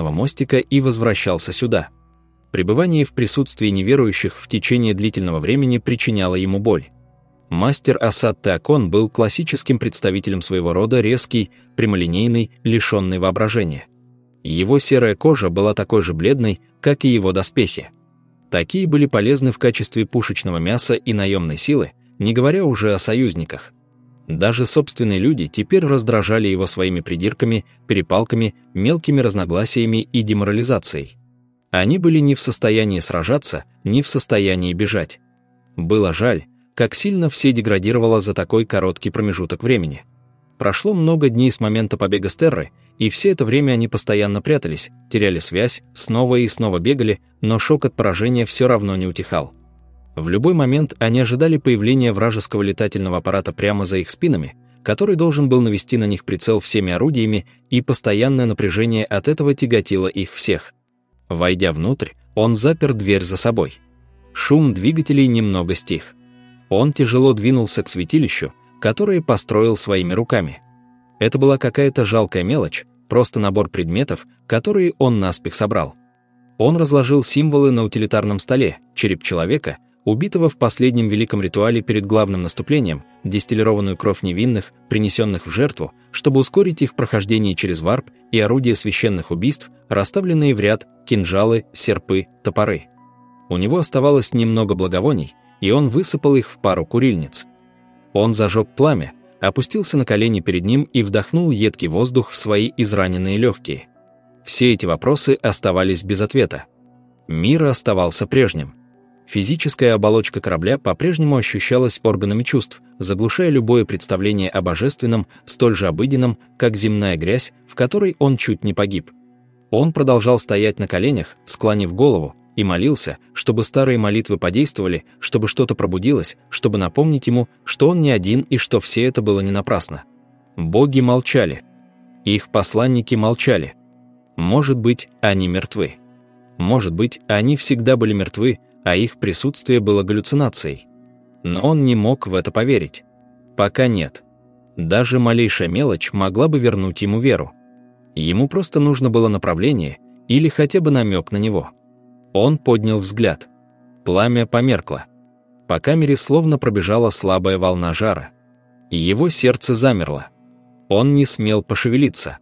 мостика и возвращался сюда. Пребывание в присутствии неверующих в течение длительного времени причиняло ему боль. Мастер Асад Теакон был классическим представителем своего рода резкий, прямолинейный, лишенный воображения. Его серая кожа была такой же бледной, как и его доспехи. Такие были полезны в качестве пушечного мяса и наемной силы, не говоря уже о союзниках. Даже собственные люди теперь раздражали его своими придирками, перепалками, мелкими разногласиями и деморализацией. Они были не в состоянии сражаться, не в состоянии бежать. Было жаль, как сильно все деградировало за такой короткий промежуток времени. Прошло много дней с момента побега с Терры, и все это время они постоянно прятались, теряли связь, снова и снова бегали, но шок от поражения все равно не утихал. В любой момент они ожидали появления вражеского летательного аппарата прямо за их спинами, который должен был навести на них прицел всеми орудиями, и постоянное напряжение от этого тяготило их всех. Войдя внутрь, он запер дверь за собой. Шум двигателей немного стих. Он тяжело двинулся к святилищу, которое построил своими руками. Это была какая-то жалкая мелочь, просто набор предметов, которые он наспех собрал. Он разложил символы на утилитарном столе, череп человека, убитого в последнем великом ритуале перед главным наступлением, дистиллированную кровь невинных, принесенных в жертву, чтобы ускорить их прохождение через варп и орудия священных убийств, расставленные в ряд, кинжалы, серпы, топоры. У него оставалось немного благовоний, и он высыпал их в пару курильниц. Он зажег пламя, опустился на колени перед ним и вдохнул едкий воздух в свои израненные легкие. Все эти вопросы оставались без ответа. Мир оставался прежним. Физическая оболочка корабля по-прежнему ощущалась органами чувств, заглушая любое представление о божественном, столь же обыденном, как земная грязь, в которой он чуть не погиб. Он продолжал стоять на коленях, склонив голову, и молился, чтобы старые молитвы подействовали, чтобы что-то пробудилось, чтобы напомнить ему, что он не один и что все это было не напрасно. Боги молчали. Их посланники молчали. Может быть, они мертвы. Может быть, они всегда были мертвы, а их присутствие было галлюцинацией. Но он не мог в это поверить. Пока нет. Даже малейшая мелочь могла бы вернуть ему веру. Ему просто нужно было направление или хотя бы намек на него. Он поднял взгляд. Пламя померкло. По камере словно пробежала слабая волна жара. Его сердце замерло. Он не смел пошевелиться.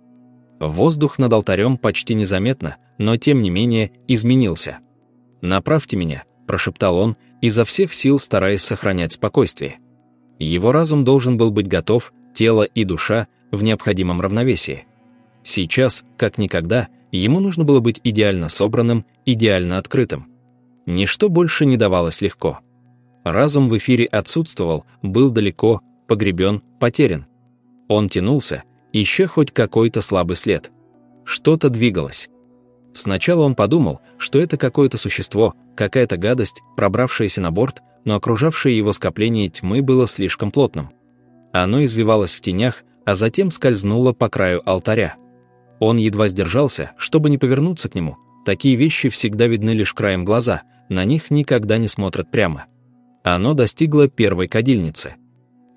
Воздух над алтарем почти незаметно, но тем не менее изменился. «Направьте меня», – прошептал он, изо всех сил стараясь сохранять спокойствие. Его разум должен был быть готов, тело и душа в необходимом равновесии. Сейчас, как никогда, Ему нужно было быть идеально собранным, идеально открытым. Ничто больше не давалось легко. Разум в эфире отсутствовал, был далеко, погребен, потерян. Он тянулся, ища хоть какой-то слабый след. Что-то двигалось. Сначала он подумал, что это какое-то существо, какая-то гадость, пробравшаяся на борт, но окружавшее его скопление тьмы было слишком плотным. Оно извивалось в тенях, а затем скользнуло по краю алтаря. Он едва сдержался, чтобы не повернуться к нему. Такие вещи всегда видны лишь краем глаза, на них никогда не смотрят прямо. Оно достигло первой кадильницы.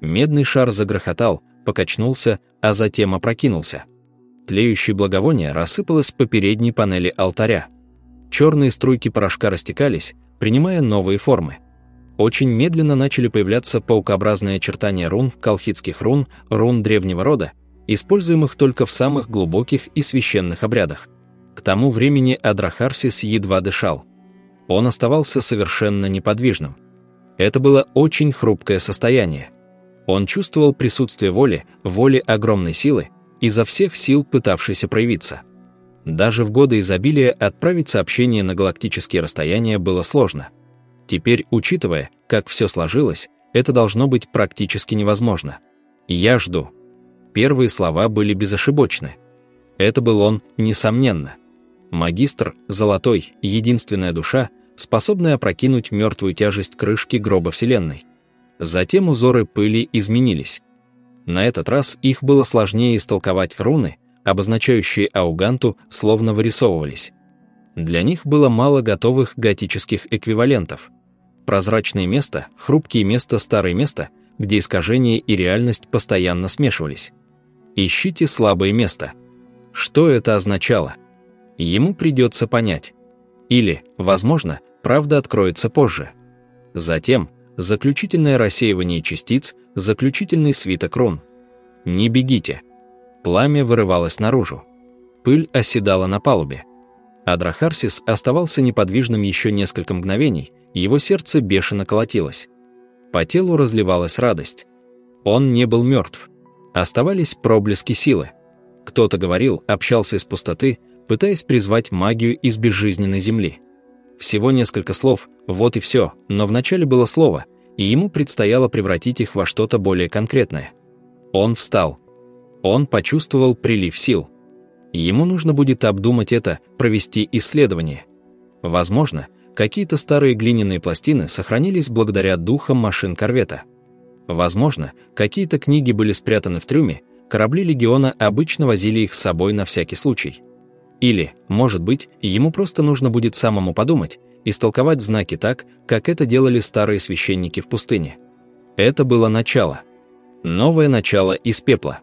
Медный шар загрохотал, покачнулся, а затем опрокинулся. Тлеющее благовоние рассыпалось по передней панели алтаря. Черные струйки порошка растекались, принимая новые формы. Очень медленно начали появляться паукообразные очертания рун, колхидских рун, рун древнего рода, используемых только в самых глубоких и священных обрядах. К тому времени Адрахарсис едва дышал. Он оставался совершенно неподвижным. Это было очень хрупкое состояние. Он чувствовал присутствие воли, воли огромной силы, изо всех сил пытавшейся проявиться. Даже в годы изобилия отправить сообщение на галактические расстояния было сложно. Теперь, учитывая, как все сложилось, это должно быть практически невозможно. Я жду. Первые слова были безошибочны. Это был он, несомненно. Магистр, золотой, единственная душа, способная опрокинуть мертвую тяжесть крышки гроба Вселенной. Затем узоры пыли изменились. На этот раз их было сложнее истолковать руны, обозначающие Ауганту, словно вырисовывались. Для них было мало готовых готических эквивалентов. Прозрачное место, хрупкие места, старое место, где искажение и реальность постоянно смешивались. Ищите слабое место. Что это означало? Ему придется понять. Или, возможно, правда откроется позже. Затем заключительное рассеивание частиц, заключительный свиток рун. Не бегите. Пламя вырывалось наружу. Пыль оседала на палубе. Адрахарсис оставался неподвижным еще несколько мгновений, его сердце бешено колотилось. По телу разливалась радость. Он не был мертв. Оставались проблески силы. Кто-то говорил, общался из пустоты, пытаясь призвать магию из безжизненной земли. Всего несколько слов, вот и все, но вначале было слово, и ему предстояло превратить их во что-то более конкретное. Он встал. Он почувствовал прилив сил. Ему нужно будет обдумать это, провести исследование. Возможно, какие-то старые глиняные пластины сохранились благодаря духам машин корвета. Возможно, какие-то книги были спрятаны в трюме, корабли легиона обычно возили их с собой на всякий случай. Или, может быть, ему просто нужно будет самому подумать, истолковать знаки так, как это делали старые священники в пустыне. Это было начало. Новое начало из пепла.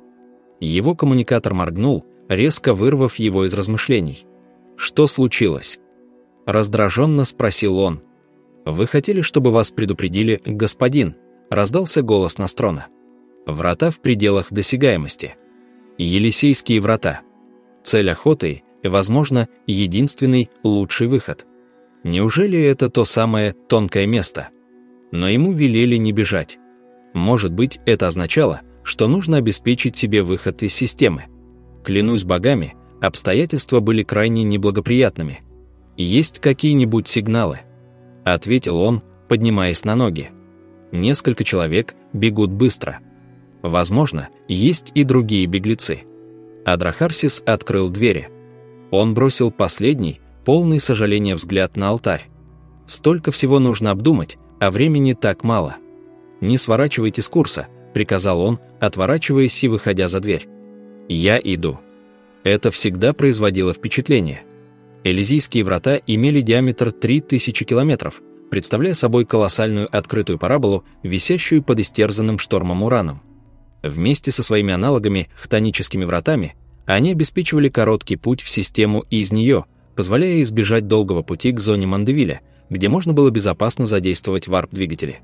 Его коммуникатор моргнул, резко вырвав его из размышлений. «Что случилось?» Раздраженно спросил он. «Вы хотели, чтобы вас предупредили, господин?» Раздался голос Настрона. «Врата в пределах досягаемости. Елисейские врата. Цель охоты возможно, единственный лучший выход. Неужели это то самое тонкое место? Но ему велели не бежать. Может быть, это означало, что нужно обеспечить себе выход из системы. Клянусь богами, обстоятельства были крайне неблагоприятными. «Есть какие-нибудь сигналы?» – ответил он, поднимаясь на ноги. Несколько человек бегут быстро. Возможно, есть и другие беглецы. Адрахарсис открыл двери. Он бросил последний, полный сожаления взгляд на алтарь. Столько всего нужно обдумать, а времени так мало. «Не сворачивайте с курса», — приказал он, отворачиваясь и выходя за дверь. «Я иду». Это всегда производило впечатление. Элизийские врата имели диаметр 3000 километров, представляя собой колоссальную открытую параболу, висящую под истерзанным штормом ураном. Вместе со своими аналогами, хтоническими вратами, они обеспечивали короткий путь в систему из нее — позволяя избежать долгого пути к зоне Мандевиля, где можно было безопасно задействовать варп-двигатели.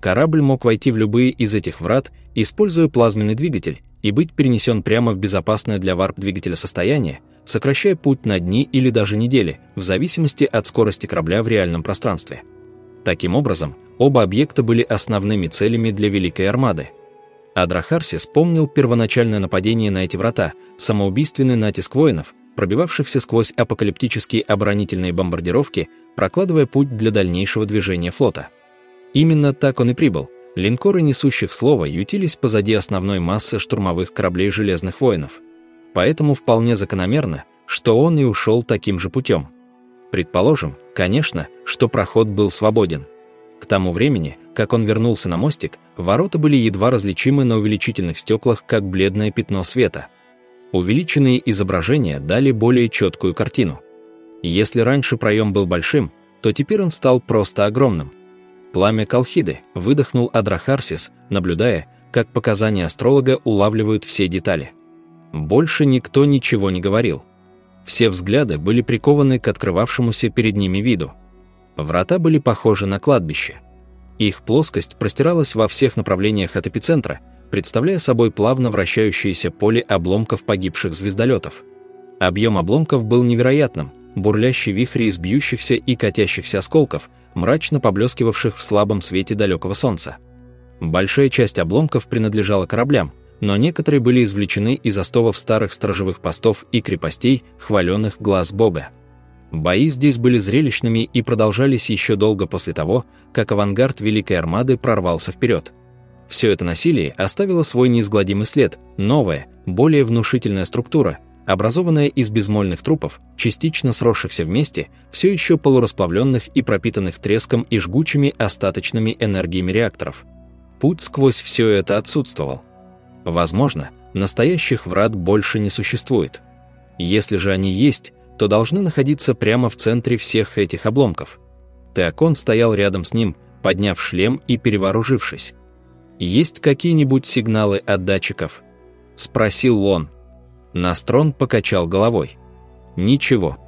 Корабль мог войти в любые из этих врат, используя плазменный двигатель, и быть перенесен прямо в безопасное для варп-двигателя состояние, сокращая путь на дни или даже недели, в зависимости от скорости корабля в реальном пространстве. Таким образом, оба объекта были основными целями для Великой Армады. Адрахарси вспомнил первоначальное нападение на эти врата, самоубийственный натиск воинов, пробивавшихся сквозь апокалиптические оборонительные бомбардировки, прокладывая путь для дальнейшего движения флота. Именно так он и прибыл. Линкоры, несущих слово, ютились позади основной массы штурмовых кораблей Железных воинов. Поэтому вполне закономерно, что он и ушел таким же путем. Предположим, конечно, что проход был свободен. К тому времени, как он вернулся на мостик, ворота были едва различимы на увеличительных стеклах, как бледное пятно света – Увеличенные изображения дали более четкую картину. Если раньше проем был большим, то теперь он стал просто огромным. Пламя Колхиды выдохнул Адрахарсис, наблюдая, как показания астролога улавливают все детали. Больше никто ничего не говорил. Все взгляды были прикованы к открывавшемуся перед ними виду. Врата были похожи на кладбище. Их плоскость простиралась во всех направлениях от эпицентра – представляя собой плавно вращающееся поле обломков погибших звездолетов. Объем обломков был невероятным, бурлящий вихри из бьющихся и катящихся осколков, мрачно поблескивавших в слабом свете далекого солнца. Большая часть обломков принадлежала кораблям, но некоторые были извлечены из остовов старых сторожевых постов и крепостей, хваленных глаз Бога. Бои здесь были зрелищными и продолжались еще долго после того, как авангард Великой Армады прорвался вперед. Все это насилие оставило свой неизгладимый след, новая, более внушительная структура, образованная из безмольных трупов, частично сросшихся вместе, все еще полурасплавленных и пропитанных треском и жгучими остаточными энергиями реакторов. Путь сквозь все это отсутствовал. Возможно, настоящих врат больше не существует. Если же они есть, то должны находиться прямо в центре всех этих обломков. Теокон стоял рядом с ним, подняв шлем и перевооружившись. «Есть какие-нибудь сигналы от датчиков?» – спросил он. Настрон покачал головой. «Ничего».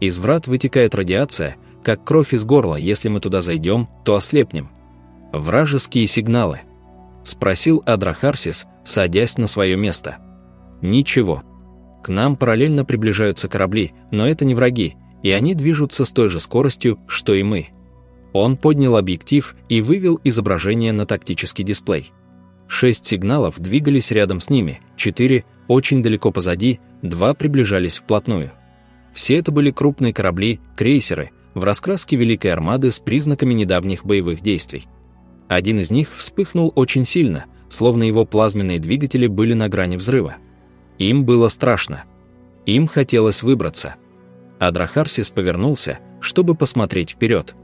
Из врат вытекает радиация, как кровь из горла, если мы туда зайдем, то ослепнем. Вражеские сигналы. Спросил Адрахарсис, садясь на свое место. Ничего. К нам параллельно приближаются корабли, но это не враги, и они движутся с той же скоростью, что и мы. Он поднял объектив и вывел изображение на тактический дисплей. Шесть сигналов двигались рядом с ними, четыре очень далеко позади, два приближались вплотную. Все это были крупные корабли, крейсеры, в раскраске Великой Армады с признаками недавних боевых действий. Один из них вспыхнул очень сильно, словно его плазменные двигатели были на грани взрыва. Им было страшно. Им хотелось выбраться. Адрахарсис повернулся, чтобы посмотреть вперед.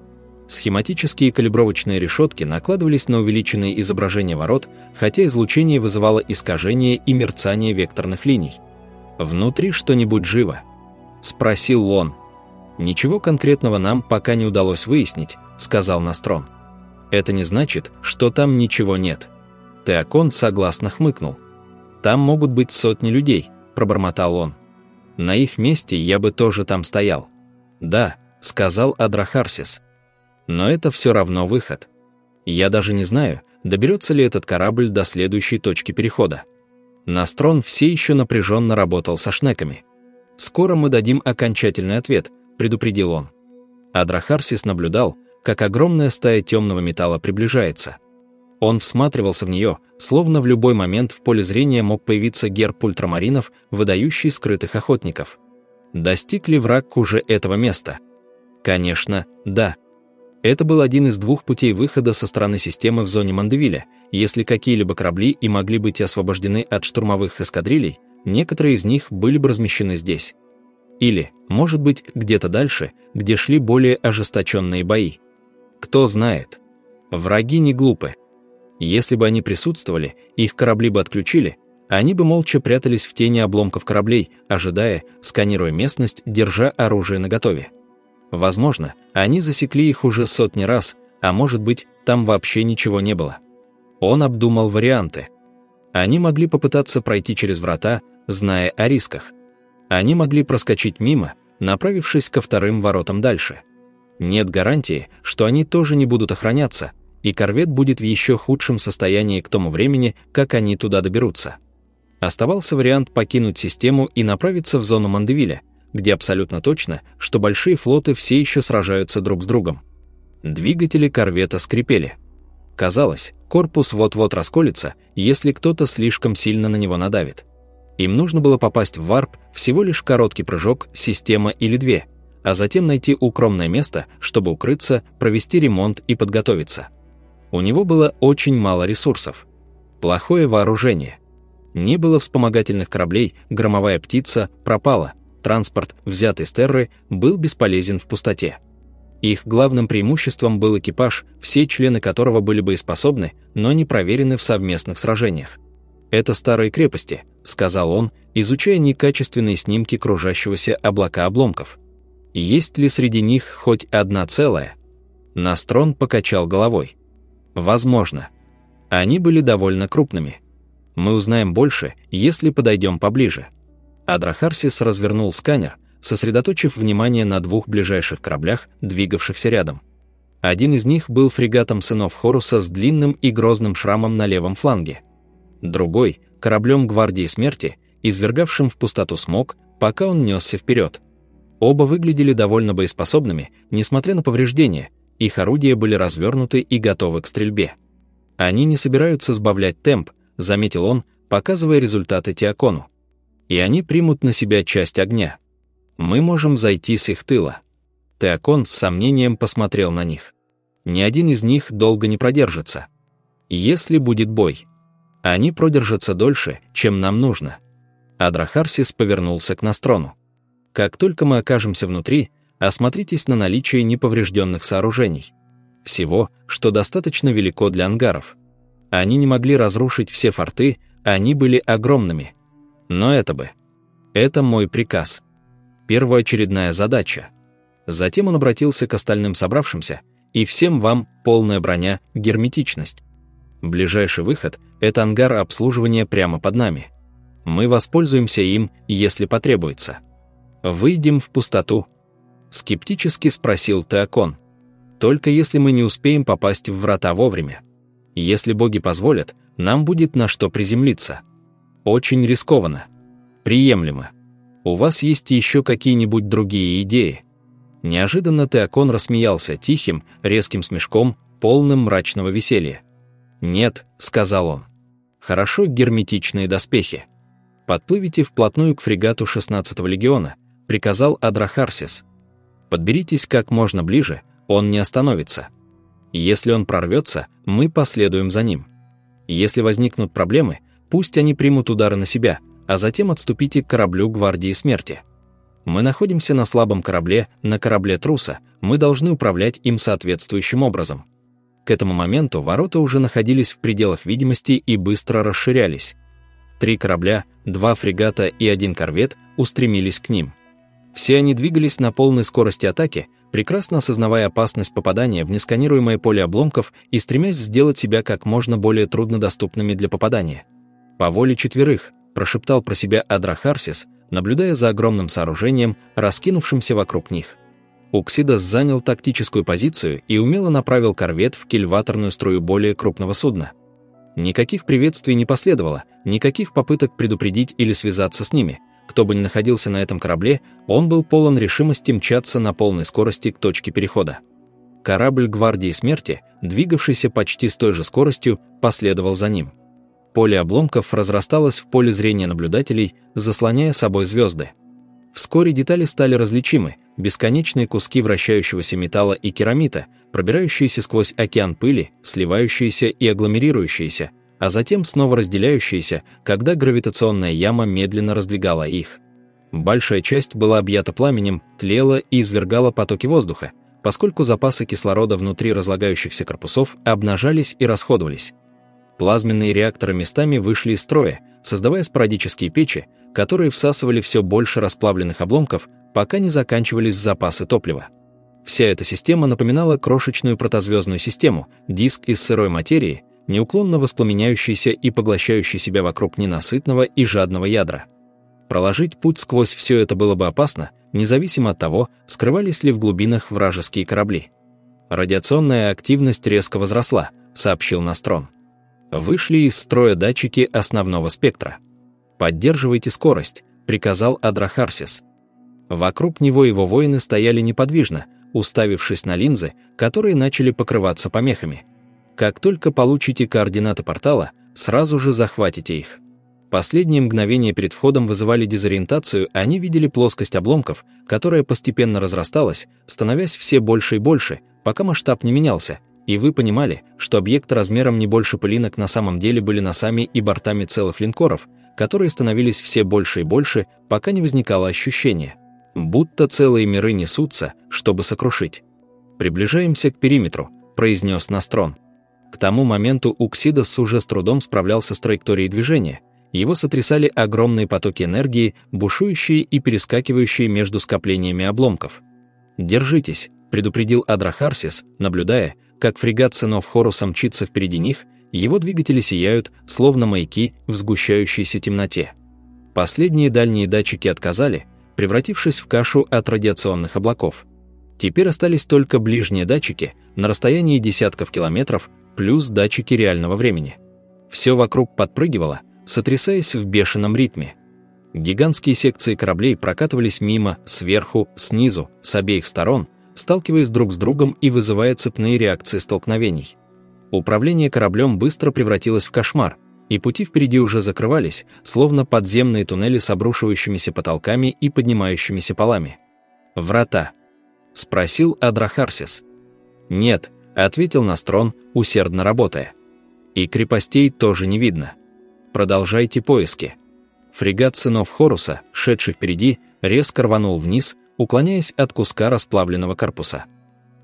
Схематические калибровочные решетки накладывались на увеличенные изображения ворот, хотя излучение вызывало искажение и мерцание векторных линий. «Внутри что-нибудь живо?» – спросил он. «Ничего конкретного нам пока не удалось выяснить», – сказал Настрон. «Это не значит, что там ничего нет». Теокон согласно хмыкнул. «Там могут быть сотни людей», – пробормотал он. «На их месте я бы тоже там стоял». «Да», – сказал Адрахарсис. Но это все равно выход. Я даже не знаю, доберется ли этот корабль до следующей точки перехода. Настрон все еще напряженно работал со шнеками. «Скоро мы дадим окончательный ответ», — предупредил он. Адрахарсис наблюдал, как огромная стая темного металла приближается. Он всматривался в нее, словно в любой момент в поле зрения мог появиться герб ультрамаринов, выдающий скрытых охотников. Достиг ли враг уже этого места? Конечно, да. Это был один из двух путей выхода со стороны системы в зоне Мандевиля. Если какие-либо корабли и могли быть освобождены от штурмовых эскадрилей, некоторые из них были бы размещены здесь. Или, может быть, где-то дальше, где шли более ожесточенные бои. Кто знает. Враги не глупы. Если бы они присутствовали, их корабли бы отключили, они бы молча прятались в тени обломков кораблей, ожидая, сканируя местность, держа оружие наготове. Возможно, они засекли их уже сотни раз, а может быть, там вообще ничего не было. Он обдумал варианты. Они могли попытаться пройти через врата, зная о рисках. Они могли проскочить мимо, направившись ко вторым воротам дальше. Нет гарантии, что они тоже не будут охраняться, и корвет будет в еще худшем состоянии к тому времени, как они туда доберутся. Оставался вариант покинуть систему и направиться в зону Мандевиля, где абсолютно точно, что большие флоты все еще сражаются друг с другом. Двигатели корвета скрипели. Казалось, корпус вот-вот расколется, если кто-то слишком сильно на него надавит. Им нужно было попасть в варп, всего лишь короткий прыжок, система или две, а затем найти укромное место, чтобы укрыться, провести ремонт и подготовиться. У него было очень мало ресурсов. Плохое вооружение. Не было вспомогательных кораблей, громовая птица пропала, транспорт, взятый с Терры, был бесполезен в пустоте. Их главным преимуществом был экипаж, все члены которого были боеспособны, но не проверены в совместных сражениях. «Это старые крепости», — сказал он, изучая некачественные снимки кружащегося облака обломков. «Есть ли среди них хоть одна целая?» Настрон покачал головой. «Возможно. Они были довольно крупными. Мы узнаем больше, если подойдем поближе». Адрахарсис развернул сканер, сосредоточив внимание на двух ближайших кораблях, двигавшихся рядом. Один из них был фрегатом сынов Хоруса с длинным и грозным шрамом на левом фланге. Другой — кораблем Гвардии Смерти, извергавшим в пустоту смог, пока он несся вперед. Оба выглядели довольно боеспособными, несмотря на повреждения, их орудия были развернуты и готовы к стрельбе. «Они не собираются сбавлять темп», — заметил он, показывая результаты Теокону и они примут на себя часть огня. Мы можем зайти с их тыла. Теокон с сомнением посмотрел на них. Ни один из них долго не продержится. Если будет бой, они продержатся дольше, чем нам нужно. Адрахарсис повернулся к Настрону. Как только мы окажемся внутри, осмотритесь на наличие неповрежденных сооружений. Всего, что достаточно велико для ангаров. Они не могли разрушить все форты, они были огромными. Но это бы. Это мой приказ. Первоочередная задача. Затем он обратился к остальным собравшимся, и всем вам полная броня, герметичность. Ближайший выход – это ангар обслуживания прямо под нами. Мы воспользуемся им, если потребуется. Выйдем в пустоту. Скептически спросил Теокон. «Только если мы не успеем попасть в врата вовремя. Если боги позволят, нам будет на что приземлиться. Очень рискованно. Приемлемо. У вас есть еще какие-нибудь другие идеи?» Неожиданно Теокон рассмеялся тихим, резким смешком, полным мрачного веселья. «Нет», — сказал он. «Хорошо герметичные доспехи. Подплывите вплотную к фрегату 16-го легиона», — приказал Адрахарсис. «Подберитесь как можно ближе, он не остановится. Если он прорвется, мы последуем за ним. Если возникнут проблемы, пусть они примут удары на себя, а затем отступите к кораблю Гвардии Смерти. Мы находимся на слабом корабле, на корабле труса, мы должны управлять им соответствующим образом. К этому моменту ворота уже находились в пределах видимости и быстро расширялись. Три корабля, два фрегата и один корвет устремились к ним. Все они двигались на полной скорости атаки, прекрасно осознавая опасность попадания в несканируемое поле обломков и стремясь сделать себя как можно более труднодоступными для попадания. По воле четверых, прошептал про себя Адрахарсис, наблюдая за огромным сооружением, раскинувшимся вокруг них. Уксидас занял тактическую позицию и умело направил корвет в кильваторную струю более крупного судна. Никаких приветствий не последовало, никаких попыток предупредить или связаться с ними. Кто бы ни находился на этом корабле, он был полон решимости мчаться на полной скорости к точке перехода. Корабль Гвардии Смерти, двигавшийся почти с той же скоростью, последовал за ним. Поле обломков разрасталось в поле зрения наблюдателей, заслоняя собой звезды. Вскоре детали стали различимы, бесконечные куски вращающегося металла и керамита, пробирающиеся сквозь океан пыли, сливающиеся и агломерирующиеся, а затем снова разделяющиеся, когда гравитационная яма медленно раздвигала их. Большая часть была объята пламенем, тлела и извергала потоки воздуха, поскольку запасы кислорода внутри разлагающихся корпусов обнажались и расходовались. Плазменные реакторы местами вышли из строя, создавая спорадические печи, которые всасывали все больше расплавленных обломков, пока не заканчивались запасы топлива. Вся эта система напоминала крошечную протозвездную систему, диск из сырой материи, неуклонно воспламеняющийся и поглощающий себя вокруг ненасытного и жадного ядра. Проложить путь сквозь все это было бы опасно, независимо от того, скрывались ли в глубинах вражеские корабли. Радиационная активность резко возросла, сообщил Настрон. Вышли из строя датчики основного спектра. «Поддерживайте скорость», — приказал Адрахарсис. Вокруг него его воины стояли неподвижно, уставившись на линзы, которые начали покрываться помехами. Как только получите координаты портала, сразу же захватите их. Последние мгновения перед входом вызывали дезориентацию, они видели плоскость обломков, которая постепенно разрасталась, становясь все больше и больше, пока масштаб не менялся, и вы понимали, что объекты размером не больше пылинок на самом деле были носами и бортами целых линкоров, которые становились все больше и больше, пока не возникало ощущение, будто целые миры несутся, чтобы сокрушить. «Приближаемся к периметру», — произнес Настрон. К тому моменту Уксидос уже с трудом справлялся с траекторией движения, его сотрясали огромные потоки энергии, бушующие и перескакивающие между скоплениями обломков. «Держитесь», — предупредил Адрахарсис, наблюдая, как фрегат сынов Хоруса мчится впереди них, его двигатели сияют, словно маяки в сгущающейся темноте. Последние дальние датчики отказали, превратившись в кашу от радиационных облаков. Теперь остались только ближние датчики на расстоянии десятков километров, плюс датчики реального времени. Все вокруг подпрыгивало, сотрясаясь в бешеном ритме. Гигантские секции кораблей прокатывались мимо, сверху, снизу, с обеих сторон, сталкиваясь друг с другом и вызывая цепные реакции столкновений. Управление кораблем быстро превратилось в кошмар, и пути впереди уже закрывались, словно подземные туннели с обрушивающимися потолками и поднимающимися полами. «Врата?» — спросил Адрахарсис. «Нет», — ответил Настрон, усердно работая. «И крепостей тоже не видно. Продолжайте поиски». Фрегат сынов Хоруса, шедший впереди, резко рванул вниз, уклоняясь от куска расплавленного корпуса.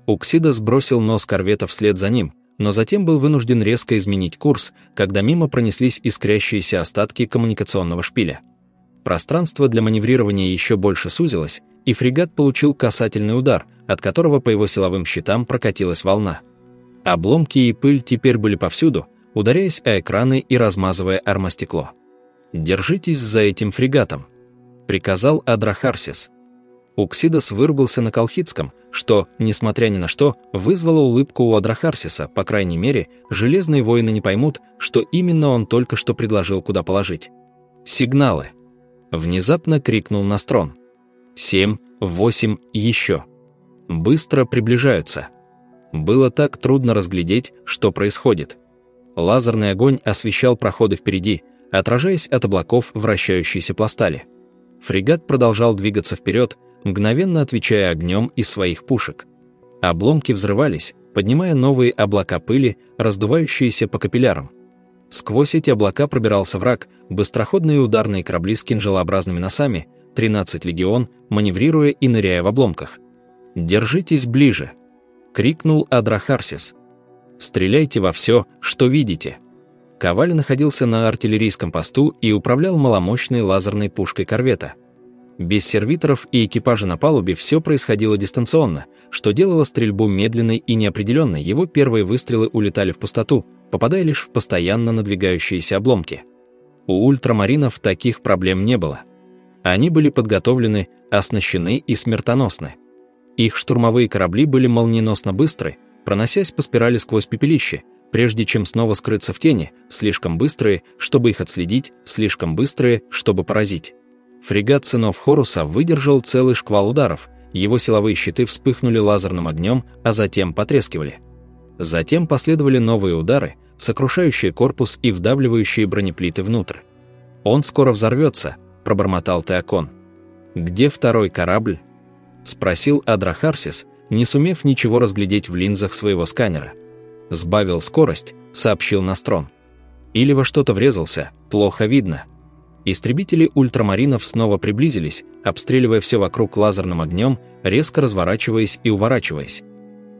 Уксида сбросил нос корвета вслед за ним, но затем был вынужден резко изменить курс, когда мимо пронеслись искрящиеся остатки коммуникационного шпиля. Пространство для маневрирования еще больше сузилось, и фрегат получил касательный удар, от которого по его силовым щитам прокатилась волна. Обломки и пыль теперь были повсюду, ударяясь о экраны и размазывая армостекло. «Держитесь за этим фрегатом», — приказал Адрахарсис. Уксидос вырубился на колхидском, что, несмотря ни на что, вызвало улыбку у Адрахарсиса, по крайней мере, железные воины не поймут, что именно он только что предложил куда положить. «Сигналы!» Внезапно крикнул Настрон. «Семь, восемь, еще!» Быстро приближаются. Было так трудно разглядеть, что происходит. Лазерный огонь освещал проходы впереди, отражаясь от облаков вращающейся пластали. Фрегат продолжал двигаться вперед, мгновенно отвечая огнем из своих пушек. Обломки взрывались, поднимая новые облака пыли, раздувающиеся по капиллярам. Сквозь эти облака пробирался враг, быстроходные ударные корабли с кинжалообразными носами, 13 легион, маневрируя и ныряя в обломках. «Держитесь ближе!» — крикнул Адрахарсис. «Стреляйте во все, что видите!» Коваль находился на артиллерийском посту и управлял маломощной лазерной пушкой корвета. Без сервиторов и экипажа на палубе все происходило дистанционно, что делало стрельбу медленной и неопределенной. Его первые выстрелы улетали в пустоту, попадая лишь в постоянно надвигающиеся обломки. У ультрамаринов таких проблем не было. Они были подготовлены, оснащены и смертоносны. Их штурмовые корабли были молниеносно быстры, проносясь по спирали сквозь пепелище, прежде чем снова скрыться в тени, слишком быстрые, чтобы их отследить, слишком быстрые, чтобы поразить. Фрегат сынов Хоруса выдержал целый шквал ударов, его силовые щиты вспыхнули лазерным огнем, а затем потрескивали. Затем последовали новые удары, сокрушающие корпус и вдавливающие бронеплиты внутрь. «Он скоро взорвется», — пробормотал Теокон. «Где второй корабль?» — спросил Адрахарсис, не сумев ничего разглядеть в линзах своего сканера. «Сбавил скорость», — сообщил Настрон. «Или во что-то врезался, плохо видно». Истребители ультрамаринов снова приблизились, обстреливая все вокруг лазерным огнем, резко разворачиваясь и уворачиваясь.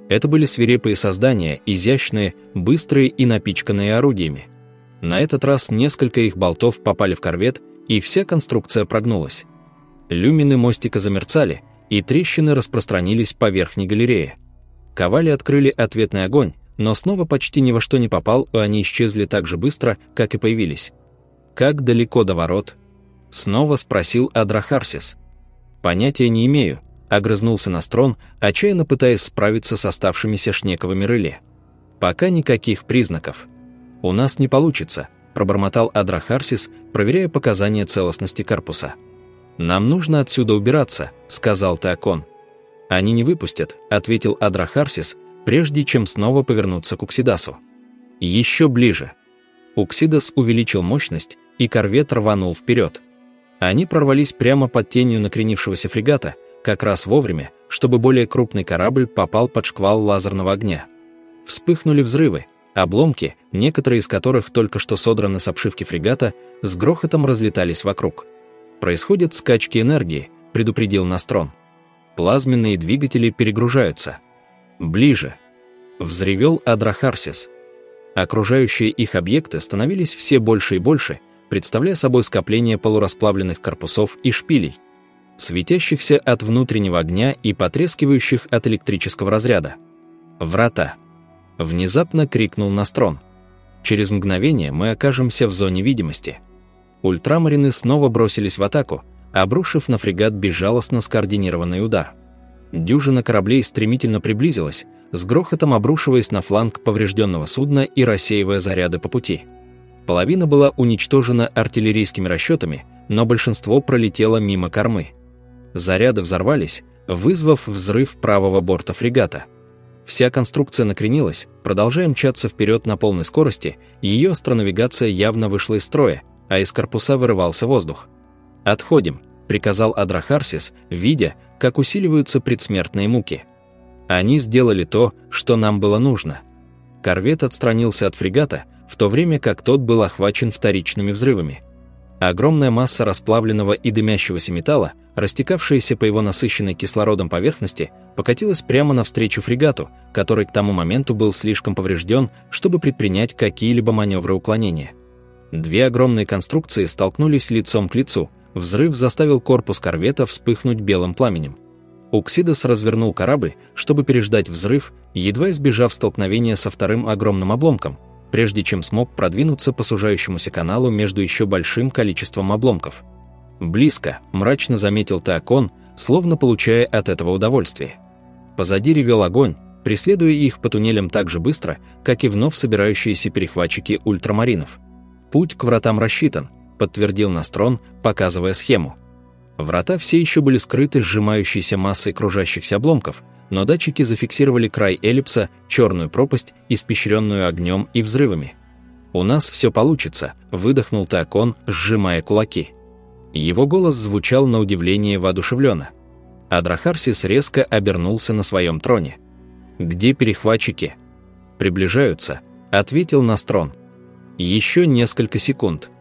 Это были свирепые создания, изящные, быстрые и напичканные орудиями. На этот раз несколько их болтов попали в корвет, и вся конструкция прогнулась. Люмины мостика замерцали, и трещины распространились по верхней галерее. Ковали открыли ответный огонь, но снова почти ни во что не попал, и они исчезли так же быстро, как и появились. «Как далеко до ворот?» — снова спросил Адрахарсис. «Понятия не имею», — огрызнулся Настрон, отчаянно пытаясь справиться с оставшимися шнековыми рыле. «Пока никаких признаков. У нас не получится», — пробормотал Адрахарсис, проверяя показания целостности корпуса. «Нам нужно отсюда убираться», — сказал Теокон. «Они не выпустят», — ответил Адрахарсис, прежде чем снова повернуться к Уксидасу. «Еще ближе». Уксидас увеличил мощность, и корвет рванул вперед. Они прорвались прямо под тенью накренившегося фрегата, как раз вовремя, чтобы более крупный корабль попал под шквал лазерного огня. Вспыхнули взрывы, обломки, некоторые из которых только что содраны с обшивки фрегата, с грохотом разлетались вокруг. «Происходят скачки энергии», — предупредил Настрон. «Плазменные двигатели перегружаются». «Ближе», — взревел Адрахарсис. Окружающие их объекты становились все больше и больше — представляя собой скопление полурасплавленных корпусов и шпилей, светящихся от внутреннего огня и потрескивающих от электрического разряда. «Врата!» — внезапно крикнул Настрон. «Через мгновение мы окажемся в зоне видимости». Ультрамарины снова бросились в атаку, обрушив на фрегат безжалостно скоординированный удар. Дюжина кораблей стремительно приблизилась, с грохотом обрушиваясь на фланг поврежденного судна и рассеивая заряды по пути. Половина была уничтожена артиллерийскими расчетами, но большинство пролетело мимо кормы. Заряды взорвались, вызвав взрыв правого борта фрегата. Вся конструкция накренилась, продолжая мчаться вперед на полной скорости, ее астронавигация явно вышла из строя, а из корпуса вырывался воздух. «Отходим», — приказал Адрахарсис, видя, как усиливаются предсмертные муки. Они сделали то, что нам было нужно. Корвет отстранился от фрегата, в то время как тот был охвачен вторичными взрывами. Огромная масса расплавленного и дымящегося металла, растекавшаяся по его насыщенной кислородом поверхности, покатилась прямо навстречу фрегату, который к тому моменту был слишком поврежден, чтобы предпринять какие-либо маневры уклонения. Две огромные конструкции столкнулись лицом к лицу, взрыв заставил корпус корвета вспыхнуть белым пламенем. Уксидос развернул корабль, чтобы переждать взрыв, едва избежав столкновения со вторым огромным обломком, прежде чем смог продвинуться по сужающемуся каналу между еще большим количеством обломков. «Близко», — мрачно заметил Теокон, словно получая от этого удовольствие. Позади ревел огонь, преследуя их по туннелям так же быстро, как и вновь собирающиеся перехватчики ультрамаринов. «Путь к вратам рассчитан», — подтвердил Настрон, показывая схему. Врата все еще были скрыты сжимающейся массой кружащихся обломков, но датчики зафиксировали край эллипса, черную пропасть, испещренную огнем и взрывами. «У нас все получится», — выдохнул Теокон, сжимая кулаки. Его голос звучал на удивление воодушевленно. Адрахарсис резко обернулся на своем троне. «Где перехватчики?» «Приближаются», — ответил Настрон. Еще несколько секунд.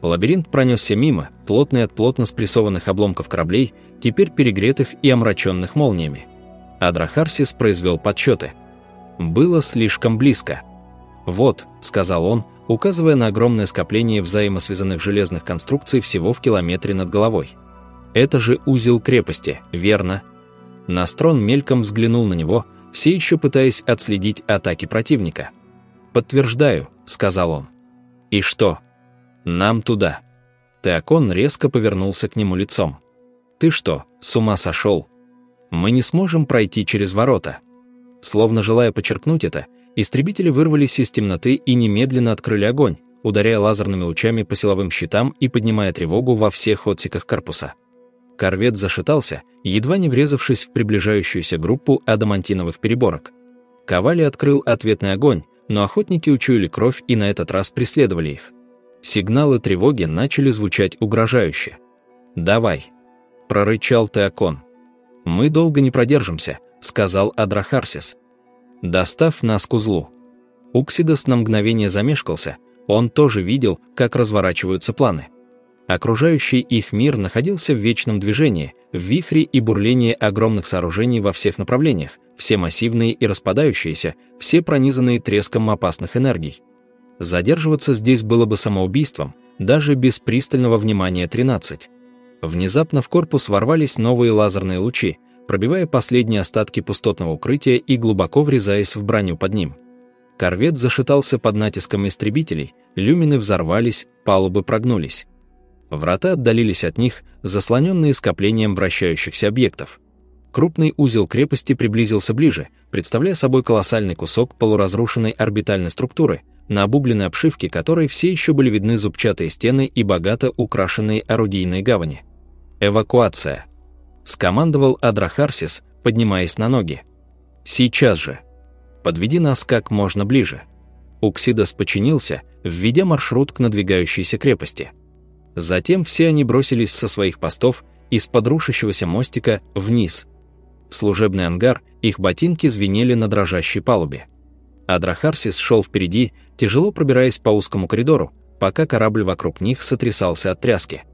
Лабиринт пронесся мимо, плотный от плотно спрессованных обломков кораблей, теперь перегретых и омраченных молниями. Адрахарсис произвел подсчеты. Было слишком близко. «Вот», — сказал он, указывая на огромное скопление взаимосвязанных железных конструкций всего в километре над головой. «Это же узел крепости, верно?» Настрон мельком взглянул на него, все еще пытаясь отследить атаки противника. «Подтверждаю», — сказал он. «И что?» «Нам туда». Теокон резко повернулся к нему лицом. «Ты что, с ума сошел?» Мы не сможем пройти через ворота. Словно желая подчеркнуть это, истребители вырвались из темноты и немедленно открыли огонь, ударяя лазерными лучами по силовым щитам и поднимая тревогу во всех отсеках корпуса. Корвет зашатался, едва не врезавшись в приближающуюся группу адамантиновых переборок. Ковали открыл ответный огонь, но охотники учуяли кровь и на этот раз преследовали их. Сигналы тревоги начали звучать угрожающе. «Давай!» – прорычал Теокон. «Мы долго не продержимся», — сказал Адрахарсис. Достав нас к узлу. Уксидос на мгновение замешкался, он тоже видел, как разворачиваются планы. Окружающий их мир находился в вечном движении, в вихре и бурлении огромных сооружений во всех направлениях, все массивные и распадающиеся, все пронизанные треском опасных энергий. Задерживаться здесь было бы самоубийством, даже без пристального внимания 13. Внезапно в корпус ворвались новые лазерные лучи, пробивая последние остатки пустотного укрытия и глубоко врезаясь в броню под ним. Корвет зашатался под натиском истребителей, люмины взорвались, палубы прогнулись. Врата отдалились от них, заслоненные скоплением вращающихся объектов. Крупный узел крепости приблизился ближе, представляя собой колоссальный кусок полуразрушенной орбитальной структуры, на обугленной обшивке которой все еще были видны зубчатые стены и богато украшенные орудийные гавани. «Эвакуация!» — скомандовал Адрахарсис, поднимаясь на ноги. «Сейчас же! Подведи нас как можно ближе!» Уксидос подчинился, введя маршрут к надвигающейся крепости. Затем все они бросились со своих постов из-под рушащегося мостика вниз. В служебный ангар их ботинки звенели на дрожащей палубе. Адрахарсис шел впереди, тяжело пробираясь по узкому коридору, пока корабль вокруг них сотрясался от тряски.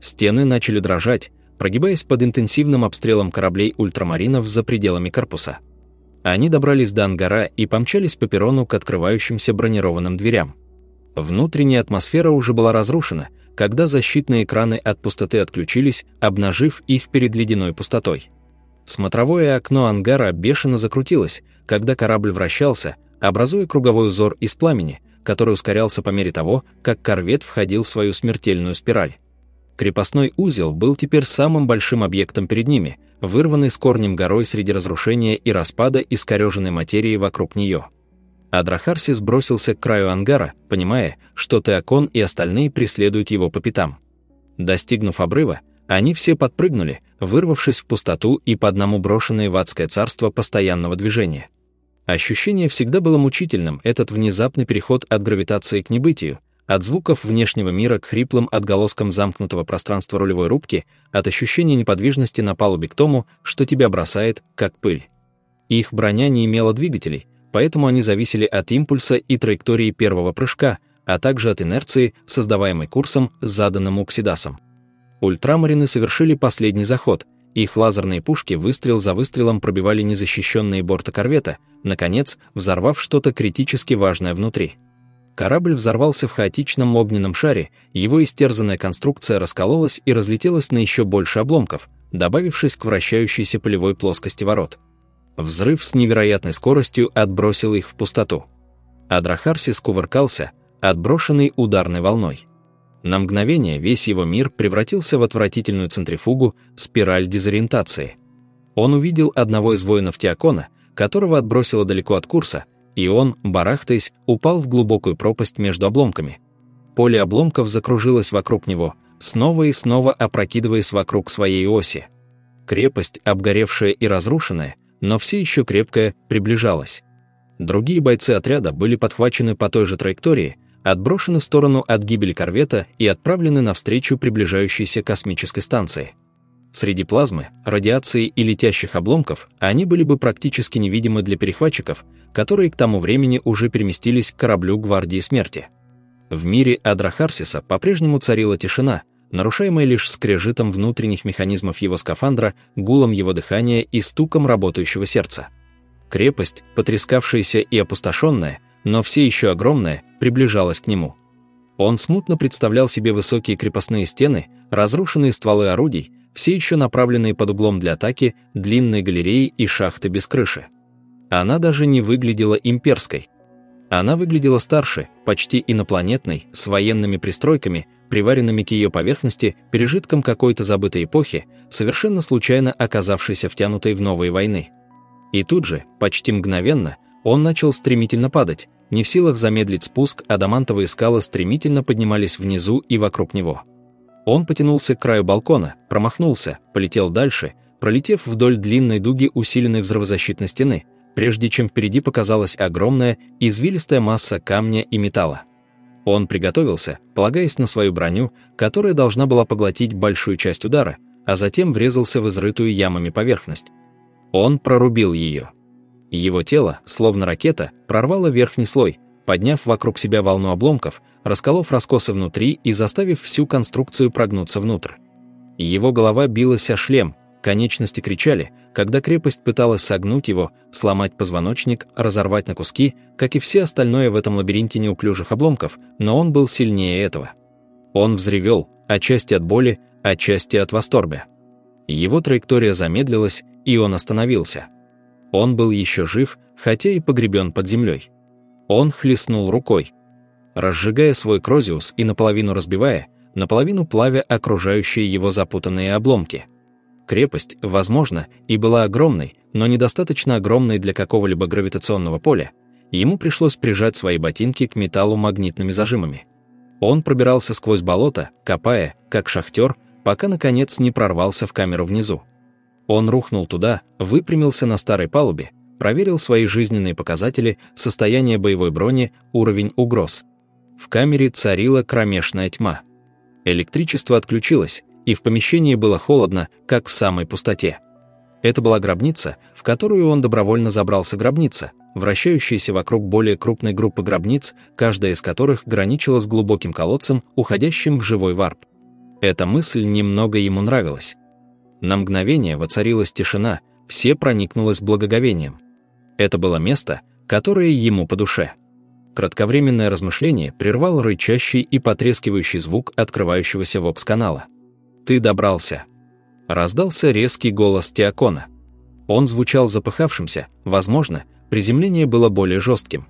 Стены начали дрожать, прогибаясь под интенсивным обстрелом кораблей ультрамаринов за пределами корпуса. Они добрались до ангара и помчались по перрону к открывающимся бронированным дверям. Внутренняя атмосфера уже была разрушена, когда защитные экраны от пустоты отключились, обнажив их перед ледяной пустотой. Смотровое окно ангара бешено закрутилось, когда корабль вращался, образуя круговой узор из пламени, который ускорялся по мере того, как корвет входил в свою смертельную спираль. Крепостной узел был теперь самым большим объектом перед ними, вырванный с корнем горой среди разрушения и распада искореженной материи вокруг нее. Адрахарсис бросился к краю ангара, понимая, что Теокон и остальные преследуют его по пятам. Достигнув обрыва, они все подпрыгнули, вырвавшись в пустоту и по одному брошенные в адское царство постоянного движения. Ощущение всегда было мучительным, этот внезапный переход от гравитации к небытию, от звуков внешнего мира к хриплым отголоскам замкнутого пространства рулевой рубки, от ощущения неподвижности на палубе к тому, что тебя бросает, как пыль. Их броня не имела двигателей, поэтому они зависели от импульса и траектории первого прыжка, а также от инерции, создаваемой курсом, заданным уксидасом. Ультрамарины совершили последний заход, их лазерные пушки выстрел за выстрелом пробивали незащищенные борта корвета, наконец, взорвав что-то критически важное внутри. Корабль взорвался в хаотичном огненном шаре, его истерзанная конструкция раскололась и разлетелась на еще больше обломков, добавившись к вращающейся полевой плоскости ворот. Взрыв с невероятной скоростью отбросил их в пустоту. Адрахарсис кувыркался, отброшенный ударной волной. На мгновение весь его мир превратился в отвратительную центрифугу, спираль дезориентации. Он увидел одного из воинов Тиакона, которого отбросило далеко от курса, и он, барахтаясь, упал в глубокую пропасть между обломками. Поле обломков закружилось вокруг него, снова и снова опрокидываясь вокруг своей оси. Крепость, обгоревшая и разрушенная, но все еще крепкая, приближалась. Другие бойцы отряда были подхвачены по той же траектории, отброшены в сторону от гибели корвета и отправлены навстречу приближающейся космической станции. Среди плазмы, радиации и летящих обломков они были бы практически невидимы для перехватчиков, которые к тому времени уже переместились к кораблю Гвардии Смерти. В мире Адрахарсиса по-прежнему царила тишина, нарушаемая лишь скрежетом внутренних механизмов его скафандра, гулом его дыхания и стуком работающего сердца. Крепость, потрескавшаяся и опустошенная, но все еще огромная, приближалась к нему. Он смутно представлял себе высокие крепостные стены, разрушенные стволы орудий, все еще направленные под углом для атаки, длинные галереи и шахты без крыши. Она даже не выглядела имперской. Она выглядела старше, почти инопланетной, с военными пристройками, приваренными к ее поверхности, пережитком какой-то забытой эпохи, совершенно случайно оказавшейся втянутой в новые войны. И тут же, почти мгновенно, он начал стремительно падать, не в силах замедлить спуск, адамантовые скалы стремительно поднимались внизу и вокруг него. Он потянулся к краю балкона, промахнулся, полетел дальше, пролетев вдоль длинной дуги усиленной взрывозащитной стены, прежде чем впереди показалась огромная, извилистая масса камня и металла. Он приготовился, полагаясь на свою броню, которая должна была поглотить большую часть удара, а затем врезался в изрытую ямами поверхность. Он прорубил ее. Его тело, словно ракета, прорвало верхний слой, подняв вокруг себя волну обломков, расколов раскосы внутри и заставив всю конструкцию прогнуться внутрь. Его голова билась о шлем, конечности кричали, когда крепость пыталась согнуть его, сломать позвоночник, разорвать на куски, как и все остальное в этом лабиринте неуклюжих обломков, но он был сильнее этого. Он взревел, отчасти от боли, отчасти от восторга. Его траектория замедлилась, и он остановился. Он был еще жив, хотя и погребен под землей. Он хлестнул рукой, разжигая свой крозиус и наполовину разбивая, наполовину плавя окружающие его запутанные обломки. Крепость, возможно, и была огромной, но недостаточно огромной для какого-либо гравитационного поля, ему пришлось прижать свои ботинки к металлу магнитными зажимами. Он пробирался сквозь болото, копая, как шахтер, пока, наконец, не прорвался в камеру внизу. Он рухнул туда, выпрямился на старой палубе, проверил свои жизненные показатели, состояние боевой брони, уровень угроз. В камере царила кромешная тьма. Электричество отключилось, и в помещении было холодно, как в самой пустоте. Это была гробница, в которую он добровольно забрался гробница, вращающаяся вокруг более крупной группы гробниц, каждая из которых граничила с глубоким колодцем, уходящим в живой варп. Эта мысль немного ему нравилась. На мгновение воцарилась тишина, все проникнулось благоговением. Это было место, которое ему по душе. Кратковременное размышление прервал рычащий и потрескивающий звук открывающегося вокс-канала. «Ты добрался!» Раздался резкий голос Теокона. Он звучал запыхавшимся, возможно, приземление было более жестким.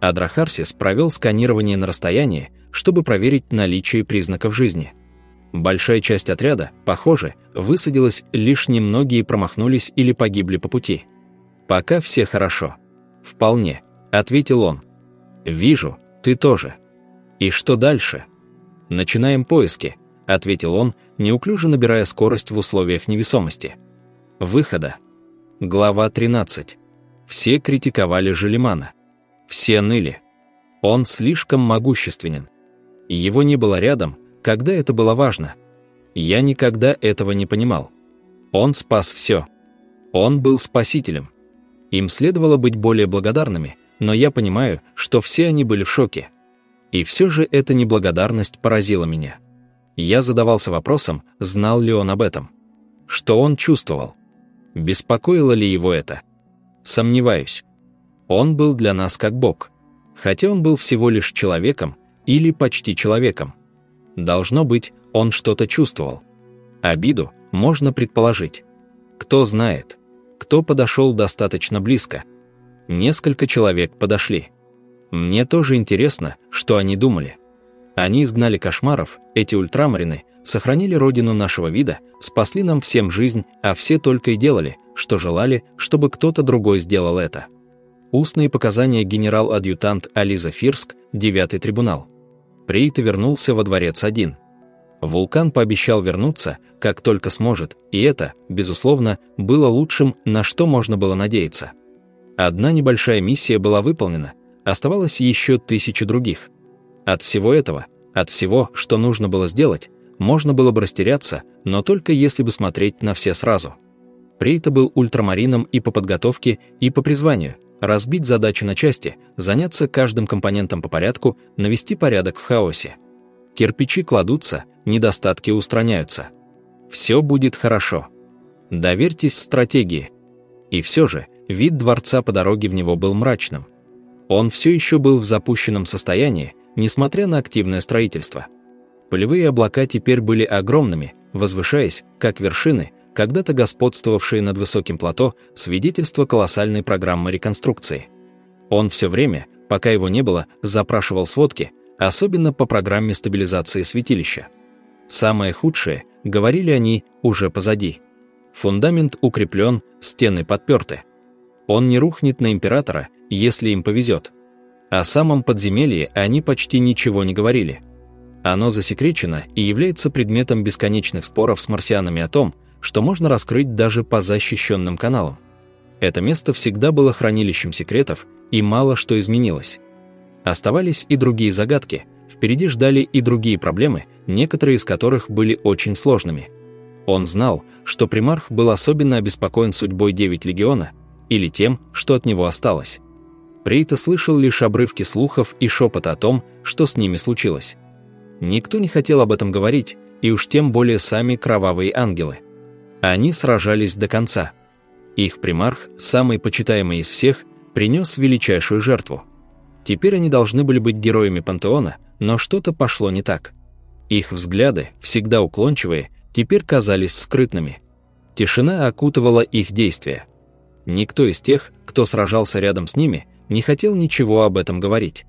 Адрахарсис провел сканирование на расстоянии, чтобы проверить наличие признаков жизни. Большая часть отряда, похоже, высадилась, лишь немногие промахнулись или погибли по пути. «Пока все хорошо». «Вполне», — ответил он. «Вижу, ты тоже». «И что дальше?» «Начинаем поиски», — ответил он, неуклюже набирая скорость в условиях невесомости. Выхода. Глава 13. Все критиковали Желемана. Все ныли. Он слишком могущественен. Его не было рядом, когда это было важно. Я никогда этого не понимал. Он спас все. Он был спасителем. Им следовало быть более благодарными, но я понимаю, что все они были в шоке. И все же эта неблагодарность поразила меня. Я задавался вопросом, знал ли он об этом. Что он чувствовал? Беспокоило ли его это? Сомневаюсь. Он был для нас как Бог. Хотя он был всего лишь человеком или почти человеком. Должно быть, он что-то чувствовал. Обиду можно предположить. Кто знает кто подошел достаточно близко. Несколько человек подошли. Мне тоже интересно, что они думали. Они изгнали кошмаров, эти ультрамарины, сохранили родину нашего вида, спасли нам всем жизнь, а все только и делали, что желали, чтобы кто-то другой сделал это. Устные показания генерал-адъютант Ализа Фирск, 9 трибунал. Прейта вернулся во дворец один. Вулкан пообещал вернуться, как только сможет, и это, безусловно, было лучшим, на что можно было надеяться. Одна небольшая миссия была выполнена, оставалось еще тысячи других. От всего этого, от всего, что нужно было сделать, можно было бы растеряться, но только если бы смотреть на все сразу. Прейта был ультрамарином и по подготовке, и по призванию, разбить задачу на части, заняться каждым компонентом по порядку, навести порядок в хаосе. Кирпичи кладутся, недостатки устраняются. Все будет хорошо. Доверьтесь стратегии. И все же, Вид дворца по дороге в него был мрачным. Он все еще был в запущенном состоянии, несмотря на активное строительство. Полевые облака теперь были огромными, возвышаясь, как вершины, когда-то господствовавшие над высоким плато, свидетельство колоссальной программы реконструкции. Он все время, пока его не было, запрашивал сводки, особенно по программе стабилизации святилища. Самое худшее, говорили они, уже позади. Фундамент укреплен, стены подперты. Он не рухнет на императора, если им повезет. О самом подземелье они почти ничего не говорили. Оно засекречено и является предметом бесконечных споров с марсианами о том, что можно раскрыть даже по защищенным каналам. Это место всегда было хранилищем секретов, и мало что изменилось. Оставались и другие загадки, впереди ждали и другие проблемы, некоторые из которых были очень сложными. Он знал, что примарх был особенно обеспокоен судьбой 9 легиона, или тем, что от него осталось. Прейта слышал лишь обрывки слухов и шепота о том, что с ними случилось. Никто не хотел об этом говорить, и уж тем более сами кровавые ангелы. Они сражались до конца. Их примарх, самый почитаемый из всех, принес величайшую жертву. Теперь они должны были быть героями пантеона, но что-то пошло не так. Их взгляды, всегда уклончивые, теперь казались скрытными. Тишина окутывала их действия. Никто из тех, кто сражался рядом с ними, не хотел ничего об этом говорить.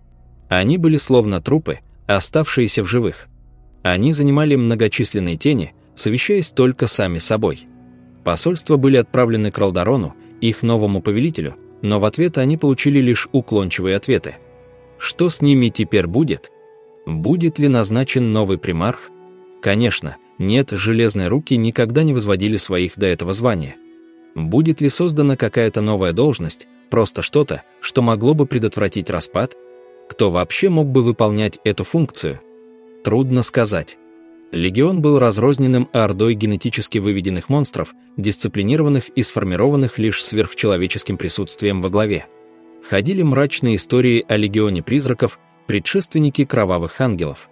Они были словно трупы, оставшиеся в живых. Они занимали многочисленные тени, совещаясь только сами собой. Посольства были отправлены к Ралдарону, их новому повелителю, но в ответ они получили лишь уклончивые ответы. Что с ними теперь будет? Будет ли назначен новый примарх? Конечно, нет, железные руки никогда не возводили своих до этого звания. Будет ли создана какая-то новая должность, просто что-то, что могло бы предотвратить распад? Кто вообще мог бы выполнять эту функцию? Трудно сказать. Легион был разрозненным ордой генетически выведенных монстров, дисциплинированных и сформированных лишь сверхчеловеческим присутствием во главе. Ходили мрачные истории о легионе призраков, предшественники кровавых ангелов.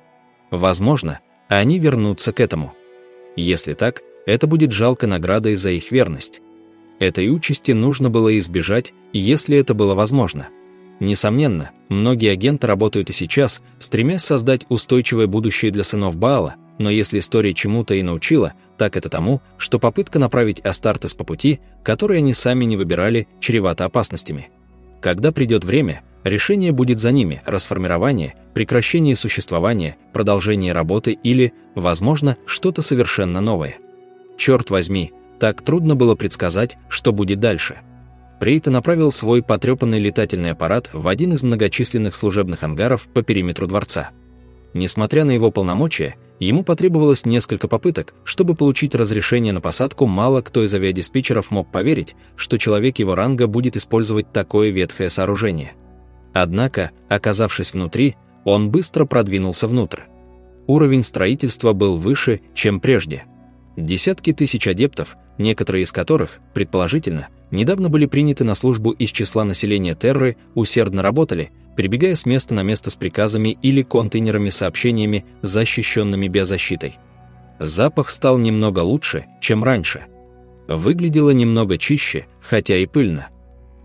Возможно, они вернутся к этому. Если так, это будет жалко наградой за их верность. Этой участи нужно было избежать, если это было возможно. Несомненно, многие агенты работают и сейчас, стремясь создать устойчивое будущее для сынов Баала, но если история чему-то и научила, так это тому, что попытка направить Астартес по пути, который они сами не выбирали, чревата опасностями. Когда придет время, решение будет за ними – расформирование, прекращение существования, продолжение работы или, возможно, что-то совершенно новое. Черт возьми, так трудно было предсказать, что будет дальше. Прейта направил свой потрепанный летательный аппарат в один из многочисленных служебных ангаров по периметру дворца. Несмотря на его полномочия, ему потребовалось несколько попыток, чтобы получить разрешение на посадку, мало кто из авиадиспетчеров мог поверить, что человек его ранга будет использовать такое ветхое сооружение. Однако, оказавшись внутри, он быстро продвинулся внутрь. Уровень строительства был выше, чем прежде. Десятки тысяч адептов, некоторые из которых, предположительно, недавно были приняты на службу из числа населения Терры, усердно работали, перебегая с места на место с приказами или контейнерами сообщениями, защищенными биозащитой. Запах стал немного лучше, чем раньше. Выглядело немного чище, хотя и пыльно.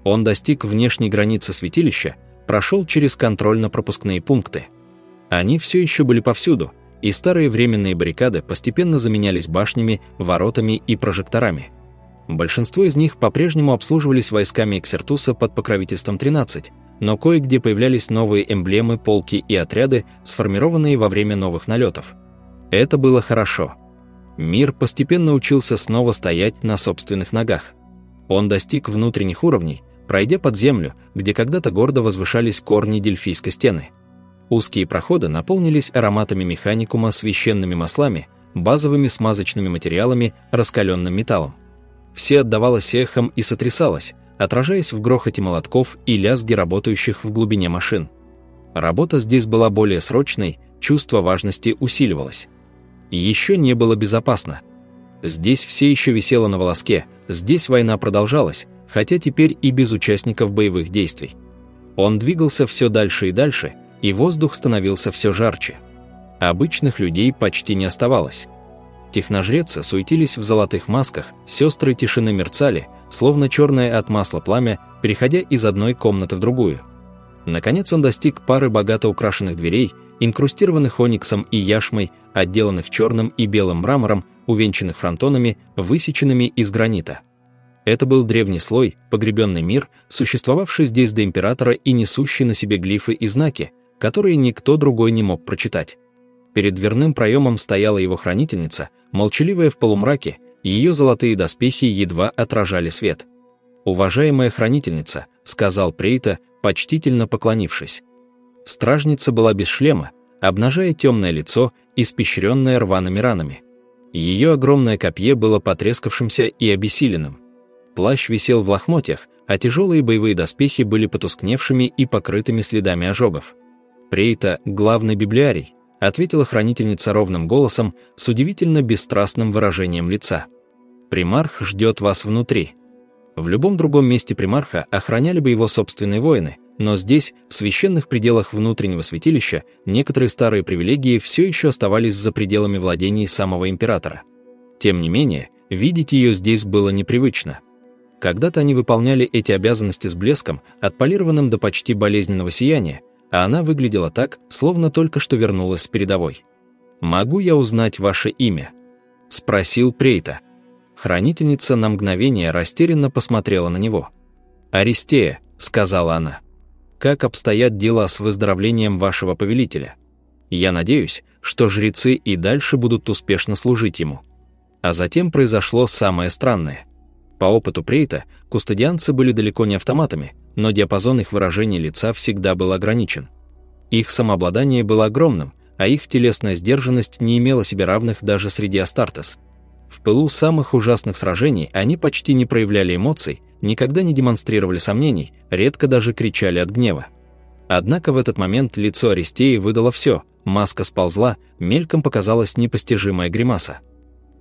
Он достиг внешней границы святилища, прошел через контрольно-пропускные пункты. Они все еще были повсюду, и старые временные баррикады постепенно заменялись башнями, воротами и прожекторами. Большинство из них по-прежнему обслуживались войсками Эксертуса под покровительством 13, но кое-где появлялись новые эмблемы, полки и отряды, сформированные во время новых налетов. Это было хорошо. Мир постепенно учился снова стоять на собственных ногах. Он достиг внутренних уровней, пройдя под землю, где когда-то гордо возвышались корни Дельфийской стены. Узкие проходы наполнились ароматами механикума, священными маслами, базовыми смазочными материалами, раскаленным металлом. Все отдавалось эхом и сотрясалось, отражаясь в грохоте молотков и лязге работающих в глубине машин. Работа здесь была более срочной, чувство важности усиливалось. И еще не было безопасно. Здесь все еще висело на волоске, здесь война продолжалась, хотя теперь и без участников боевых действий. Он двигался все дальше и дальше, и воздух становился все жарче. Обычных людей почти не оставалось. Техножрецы суетились в золотых масках, сестры тишины мерцали, словно черное от масла пламя, переходя из одной комнаты в другую. Наконец он достиг пары богато украшенных дверей, инкрустированных ониксом и яшмой, отделанных черным и белым мрамором, увенчанных фронтонами, высеченными из гранита. Это был древний слой, погребенный мир, существовавший здесь до императора и несущий на себе глифы и знаки, которые никто другой не мог прочитать. Перед дверным проемом стояла его хранительница, молчаливая в полумраке, ее золотые доспехи едва отражали свет. «Уважаемая хранительница», — сказал Прейта, почтительно поклонившись. Стражница была без шлема, обнажая темное лицо, испещренное рваными ранами. Ее огромное копье было потрескавшимся и обессиленным. Плащ висел в лохмотьях, а тяжелые боевые доспехи были потускневшими и покрытыми следами ожогов. Прейта — главный библиарий, ответила хранительница ровным голосом с удивительно бесстрастным выражением лица. «Примарх ждет вас внутри». В любом другом месте примарха охраняли бы его собственные воины, но здесь, в священных пределах внутреннего святилища, некоторые старые привилегии все еще оставались за пределами владений самого императора. Тем не менее, видеть ее здесь было непривычно. Когда-то они выполняли эти обязанности с блеском, отполированным до почти болезненного сияния, а она выглядела так, словно только что вернулась с передовой. «Могу я узнать ваше имя?» — спросил Прейта. Хранительница на мгновение растерянно посмотрела на него. «Аристея», — сказала она, — «как обстоят дела с выздоровлением вашего повелителя? Я надеюсь, что жрецы и дальше будут успешно служить ему». А затем произошло самое странное. По опыту Прейта, кустодианцы были далеко не автоматами, но диапазон их выражения лица всегда был ограничен. Их самообладание было огромным, а их телесная сдержанность не имела себе равных даже среди Астартес. В пылу самых ужасных сражений они почти не проявляли эмоций, никогда не демонстрировали сомнений, редко даже кричали от гнева. Однако в этот момент лицо Аристеи выдало все, маска сползла, мельком показалась непостижимая гримаса.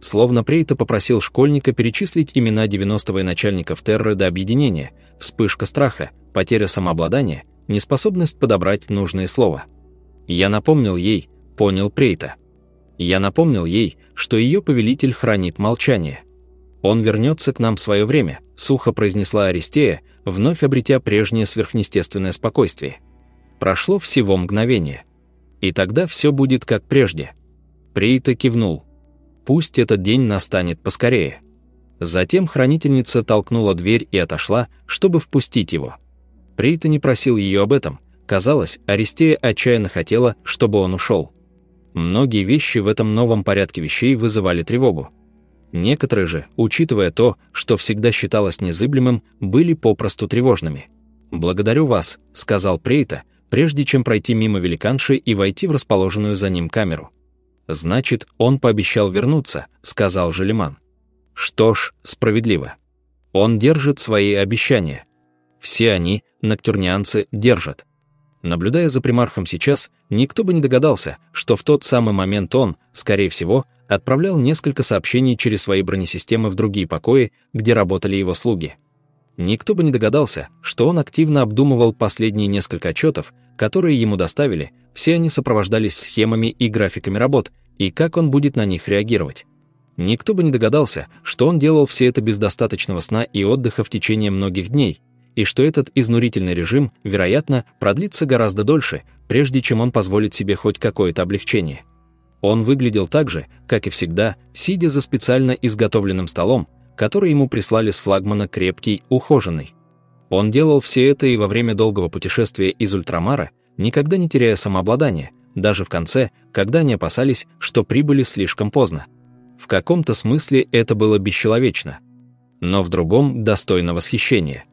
Словно Прейта попросил школьника перечислить имена 90 военачальников Терры до объединения, вспышка страха, потеря самообладания, неспособность подобрать нужные слова. Я напомнил ей, понял Прейта. Я напомнил ей, что ее повелитель хранит молчание. «Он вернется к нам в свое время», — сухо произнесла Аристея, вновь обретя прежнее сверхъестественное спокойствие. Прошло всего мгновение. И тогда все будет как прежде. Прейта кивнул. Пусть этот день настанет поскорее. Затем хранительница толкнула дверь и отошла, чтобы впустить его. Прейта не просил ее об этом. Казалось, Аристея отчаянно хотела, чтобы он ушел. Многие вещи в этом новом порядке вещей вызывали тревогу. Некоторые же, учитывая то, что всегда считалось незыблемым, были попросту тревожными. «Благодарю вас», — сказал Прейта, прежде чем пройти мимо великанши и войти в расположенную за ним камеру. «Значит, он пообещал вернуться», — сказал Желеман. «Что ж, справедливо. Он держит свои обещания. Все они, ноктюрнианцы, держат». Наблюдая за примархом сейчас, никто бы не догадался, что в тот самый момент он, скорее всего, отправлял несколько сообщений через свои бронесистемы в другие покои, где работали его слуги. Никто бы не догадался, что он активно обдумывал последние несколько отчетов, которые ему доставили, все они сопровождались схемами и графиками работ, и как он будет на них реагировать. Никто бы не догадался, что он делал все это без достаточного сна и отдыха в течение многих дней, и что этот изнурительный режим, вероятно, продлится гораздо дольше, прежде чем он позволит себе хоть какое-то облегчение. Он выглядел так же, как и всегда, сидя за специально изготовленным столом, который ему прислали с флагмана крепкий, ухоженный. Он делал все это и во время долгого путешествия из Ультрамара, никогда не теряя самообладания, даже в конце, когда они опасались, что прибыли слишком поздно. В каком-то смысле это было бесчеловечно, но в другом достойно восхищения.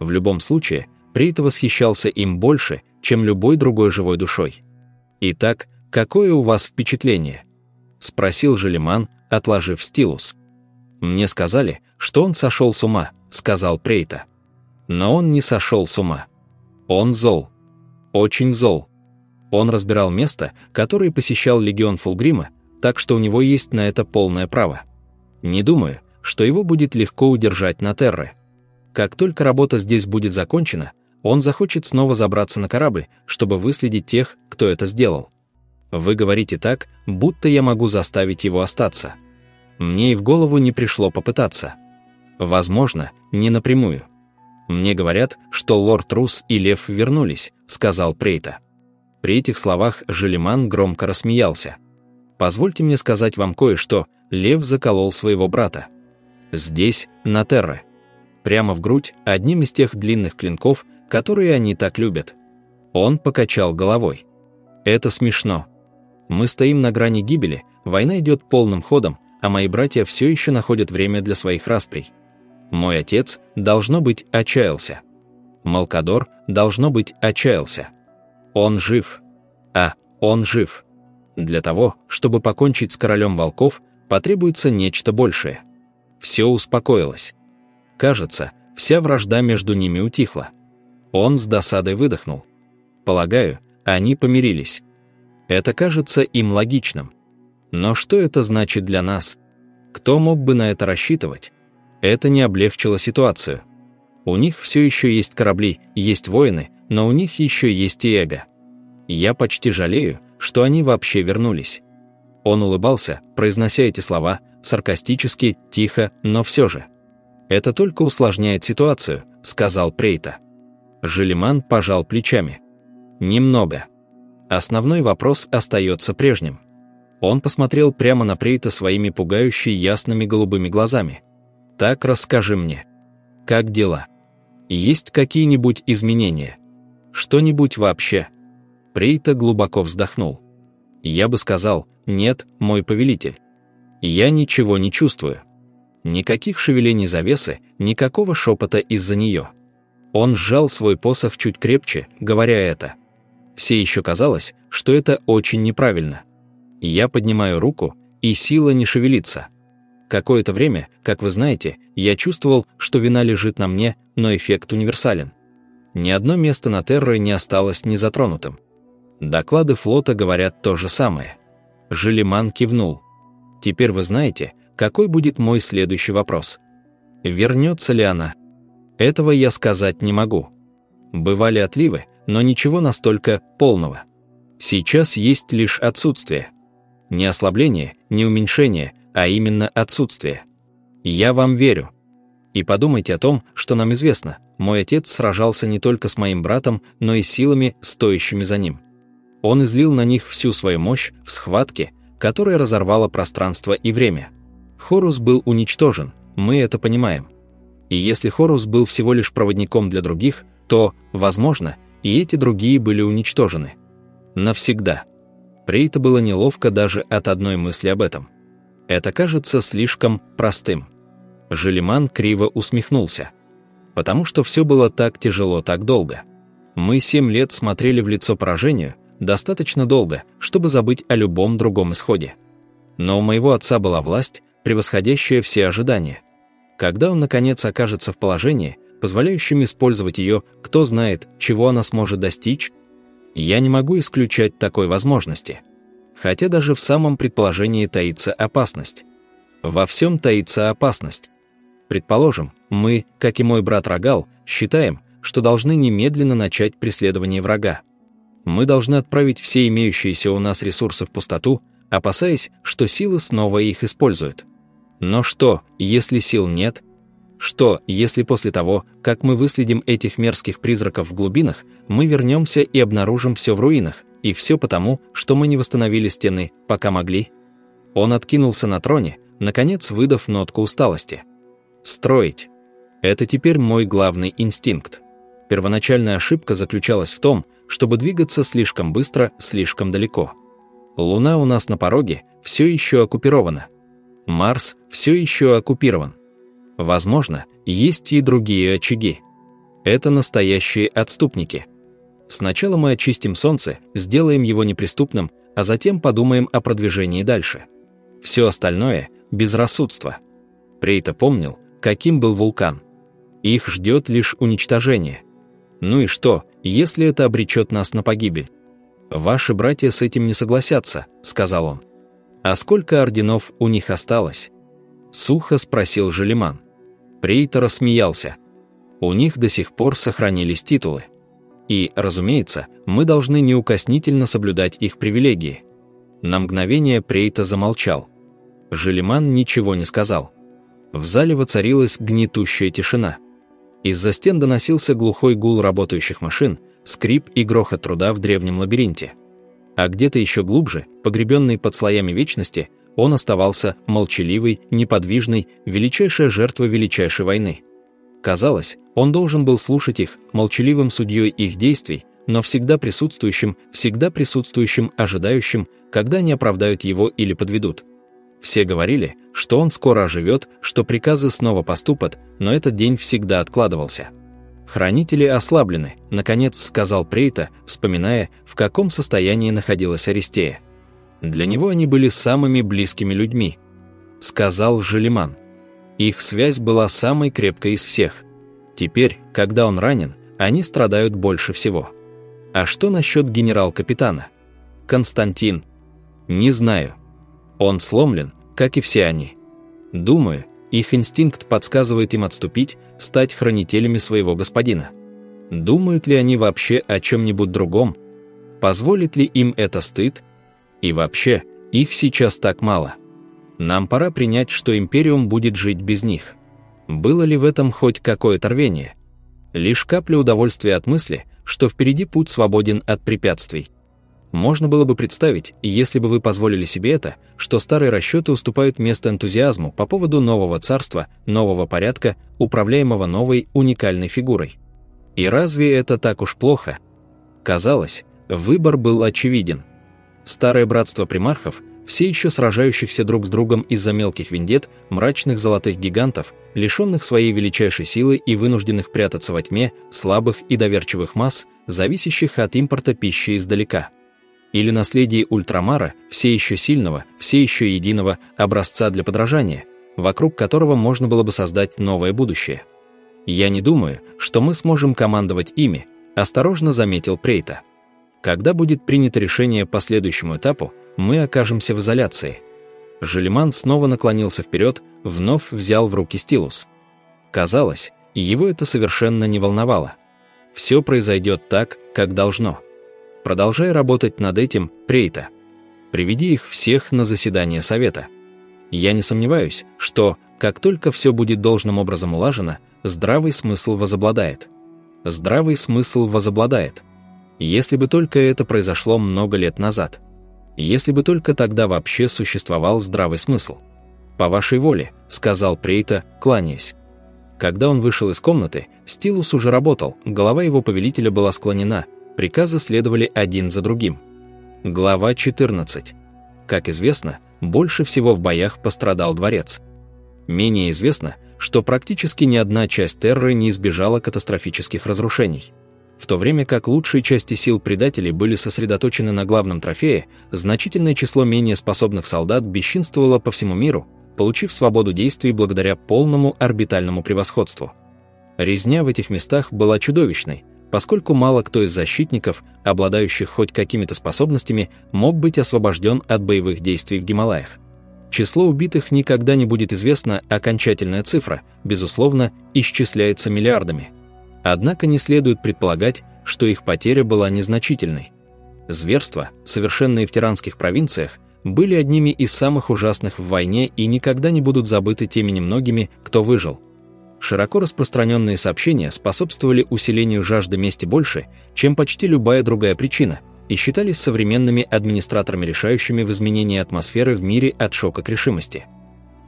В любом случае, Прейта восхищался им больше, чем любой другой живой душой. «Итак, какое у вас впечатление?» — спросил Желеман, отложив стилус. «Мне сказали, что он сошел с ума», — сказал Прейта. Но он не сошел с ума. Он зол. Очень зол. Он разбирал место, которое посещал легион Фулгрима, так что у него есть на это полное право. Не думаю, что его будет легко удержать на Терре. Как только работа здесь будет закончена, он захочет снова забраться на корабль, чтобы выследить тех, кто это сделал. Вы говорите так, будто я могу заставить его остаться. Мне и в голову не пришло попытаться. Возможно, не напрямую. Мне говорят, что лорд Рус и Лев вернулись, сказал Прейта. При этих словах Желеман громко рассмеялся. «Позвольте мне сказать вам кое-что, Лев заколол своего брата. Здесь, на Терре. Прямо в грудь, одним из тех длинных клинков, которые они так любят. Он покачал головой. Это смешно. Мы стоим на грани гибели, война идет полным ходом, а мои братья все еще находят время для своих расприй. Мой отец, должно быть, отчаялся. Малкадор, должно быть, отчаялся. Он жив. А, он жив. Для того, чтобы покончить с королем волков, потребуется нечто большее. Все успокоилось. Кажется, вся вражда между ними утихла. Он с досадой выдохнул. Полагаю, они помирились. Это кажется им логичным. Но что это значит для нас? Кто мог бы на это рассчитывать? Это не облегчило ситуацию. У них все еще есть корабли, есть воины, но у них еще есть и эго. Я почти жалею, что они вообще вернулись. Он улыбался, произнося эти слова, саркастически, тихо, но все же. «Это только усложняет ситуацию», — сказал Прейта. Желеман пожал плечами. «Немного. Основной вопрос остается прежним». Он посмотрел прямо на Прейта своими пугающе ясными голубыми глазами. «Так расскажи мне. Как дела? Есть какие-нибудь изменения? Что-нибудь вообще?» Прейта глубоко вздохнул. «Я бы сказал, нет, мой повелитель. Я ничего не чувствую. Никаких шевелений завесы, никакого шепота из-за нее». Он сжал свой посох чуть крепче, говоря это. Все еще казалось, что это очень неправильно. Я поднимаю руку, и сила не шевелится. Какое-то время, как вы знаете, я чувствовал, что вина лежит на мне, но эффект универсален. Ни одно место на Терре не осталось незатронутым. Доклады флота говорят то же самое. Желеман кивнул. Теперь вы знаете, какой будет мой следующий вопрос. Вернется ли она? Этого я сказать не могу. Бывали отливы, но ничего настолько полного. Сейчас есть лишь отсутствие. Не ослабление, не уменьшение, а именно отсутствие. Я вам верю. И подумайте о том, что нам известно. Мой отец сражался не только с моим братом, но и силами, стоящими за ним. Он излил на них всю свою мощь в схватке, которая разорвала пространство и время. Хорус был уничтожен, мы это понимаем. И если Хорус был всего лишь проводником для других, то, возможно, и эти другие были уничтожены. Навсегда. Прейта было неловко даже от одной мысли об этом. Это кажется слишком простым. Желеман криво усмехнулся. Потому что все было так тяжело так долго. Мы семь лет смотрели в лицо поражению, достаточно долго, чтобы забыть о любом другом исходе. Но у моего отца была власть, превосходящая все ожидания. Когда он, наконец, окажется в положении, позволяющем использовать ее, кто знает, чего она сможет достичь, я не могу исключать такой возможности. Хотя даже в самом предположении таится опасность. Во всем таится опасность. Предположим, мы, как и мой брат Рогал, считаем, что должны немедленно начать преследование врага мы должны отправить все имеющиеся у нас ресурсы в пустоту, опасаясь, что силы снова их используют. Но что, если сил нет? Что, если после того, как мы выследим этих мерзких призраков в глубинах, мы вернемся и обнаружим все в руинах, и все потому, что мы не восстановили стены, пока могли? Он откинулся на троне, наконец выдав нотку усталости. Строить. Это теперь мой главный инстинкт. Первоначальная ошибка заключалась в том, чтобы двигаться слишком быстро, слишком далеко. Луна у нас на пороге все еще оккупирована. Марс все еще оккупирован. Возможно, есть и другие очаги. Это настоящие отступники. Сначала мы очистим Солнце, сделаем его неприступным, а затем подумаем о продвижении дальше. Все остальное – безрассудство. Прейта помнил, каким был вулкан. Их ждет лишь уничтожение. Ну и что, если это обречет нас на погибель? «Ваши братья с этим не согласятся», — сказал он. «А сколько орденов у них осталось?» Сухо спросил Желеман. Прейтор рассмеялся. «У них до сих пор сохранились титулы. И, разумеется, мы должны неукоснительно соблюдать их привилегии». На мгновение Прейта замолчал. Желеман ничего не сказал. В зале воцарилась гнетущая тишина. Из-за стен доносился глухой гул работающих машин, скрип и грохот труда в древнем лабиринте. А где-то еще глубже, погребенный под слоями вечности, он оставался молчаливый, неподвижный, величайшая жертва величайшей войны. Казалось, он должен был слушать их, молчаливым судьей их действий, но всегда присутствующим, всегда присутствующим, ожидающим, когда они оправдают его или подведут. Все говорили, что он скоро оживет, что приказы снова поступят, но этот день всегда откладывался. «Хранители ослаблены», — наконец сказал Прейта, вспоминая, в каком состоянии находилась Аристея. Для него они были самыми близкими людьми, сказал Желеман. Их связь была самой крепкой из всех. Теперь, когда он ранен, они страдают больше всего. А что насчет генерал-капитана? Константин. Не знаю. Он сломлен, как и все они. Думаю, их инстинкт подсказывает им отступить, стать хранителями своего господина. Думают ли они вообще о чем-нибудь другом? Позволит ли им это стыд? И вообще, их сейчас так мало. Нам пора принять, что Империум будет жить без них. Было ли в этом хоть какое-то рвение? Лишь капля удовольствия от мысли, что впереди путь свободен от препятствий. Можно было бы представить, если бы вы позволили себе это, что старые расчеты уступают место энтузиазму по поводу нового царства, нового порядка, управляемого новой уникальной фигурой. И разве это так уж плохо? Казалось, выбор был очевиден. Старое братство примархов, все еще сражающихся друг с другом из-за мелких вендет, мрачных золотых гигантов, лишенных своей величайшей силы и вынужденных прятаться во тьме, слабых и доверчивых масс, зависящих от импорта пищи издалека – или наследие ультрамара, все еще сильного, все еще единого образца для подражания, вокруг которого можно было бы создать новое будущее. Я не думаю, что мы сможем командовать ими, осторожно заметил Прейта. Когда будет принято решение по следующему этапу, мы окажемся в изоляции. Желеман снова наклонился вперед, вновь взял в руки стилус. Казалось, его это совершенно не волновало. Все произойдет так, как должно. Продолжай работать над этим, Прейта. Приведи их всех на заседание совета. Я не сомневаюсь, что, как только все будет должным образом улажено, здравый смысл возобладает. Здравый смысл возобладает. Если бы только это произошло много лет назад. Если бы только тогда вообще существовал здравый смысл. «По вашей воле», — сказал Прейта, кланяясь. Когда он вышел из комнаты, Стилус уже работал, голова его повелителя была склонена — приказы следовали один за другим. Глава 14. Как известно, больше всего в боях пострадал дворец. Менее известно, что практически ни одна часть Терры не избежала катастрофических разрушений. В то время как лучшие части сил предателей были сосредоточены на главном трофее, значительное число менее способных солдат бесчинствовало по всему миру, получив свободу действий благодаря полному орбитальному превосходству. Резня в этих местах была чудовищной, поскольку мало кто из защитников, обладающих хоть какими-то способностями, мог быть освобожден от боевых действий в Гималаях. Число убитых никогда не будет известно, окончательная цифра, безусловно, исчисляется миллиардами. Однако не следует предполагать, что их потеря была незначительной. Зверства, совершенные в тиранских провинциях, были одними из самых ужасных в войне и никогда не будут забыты теми немногими, кто выжил – Широко распространенные сообщения способствовали усилению жажды мести больше, чем почти любая другая причина, и считались современными администраторами решающими в изменении атмосферы в мире от шока к решимости.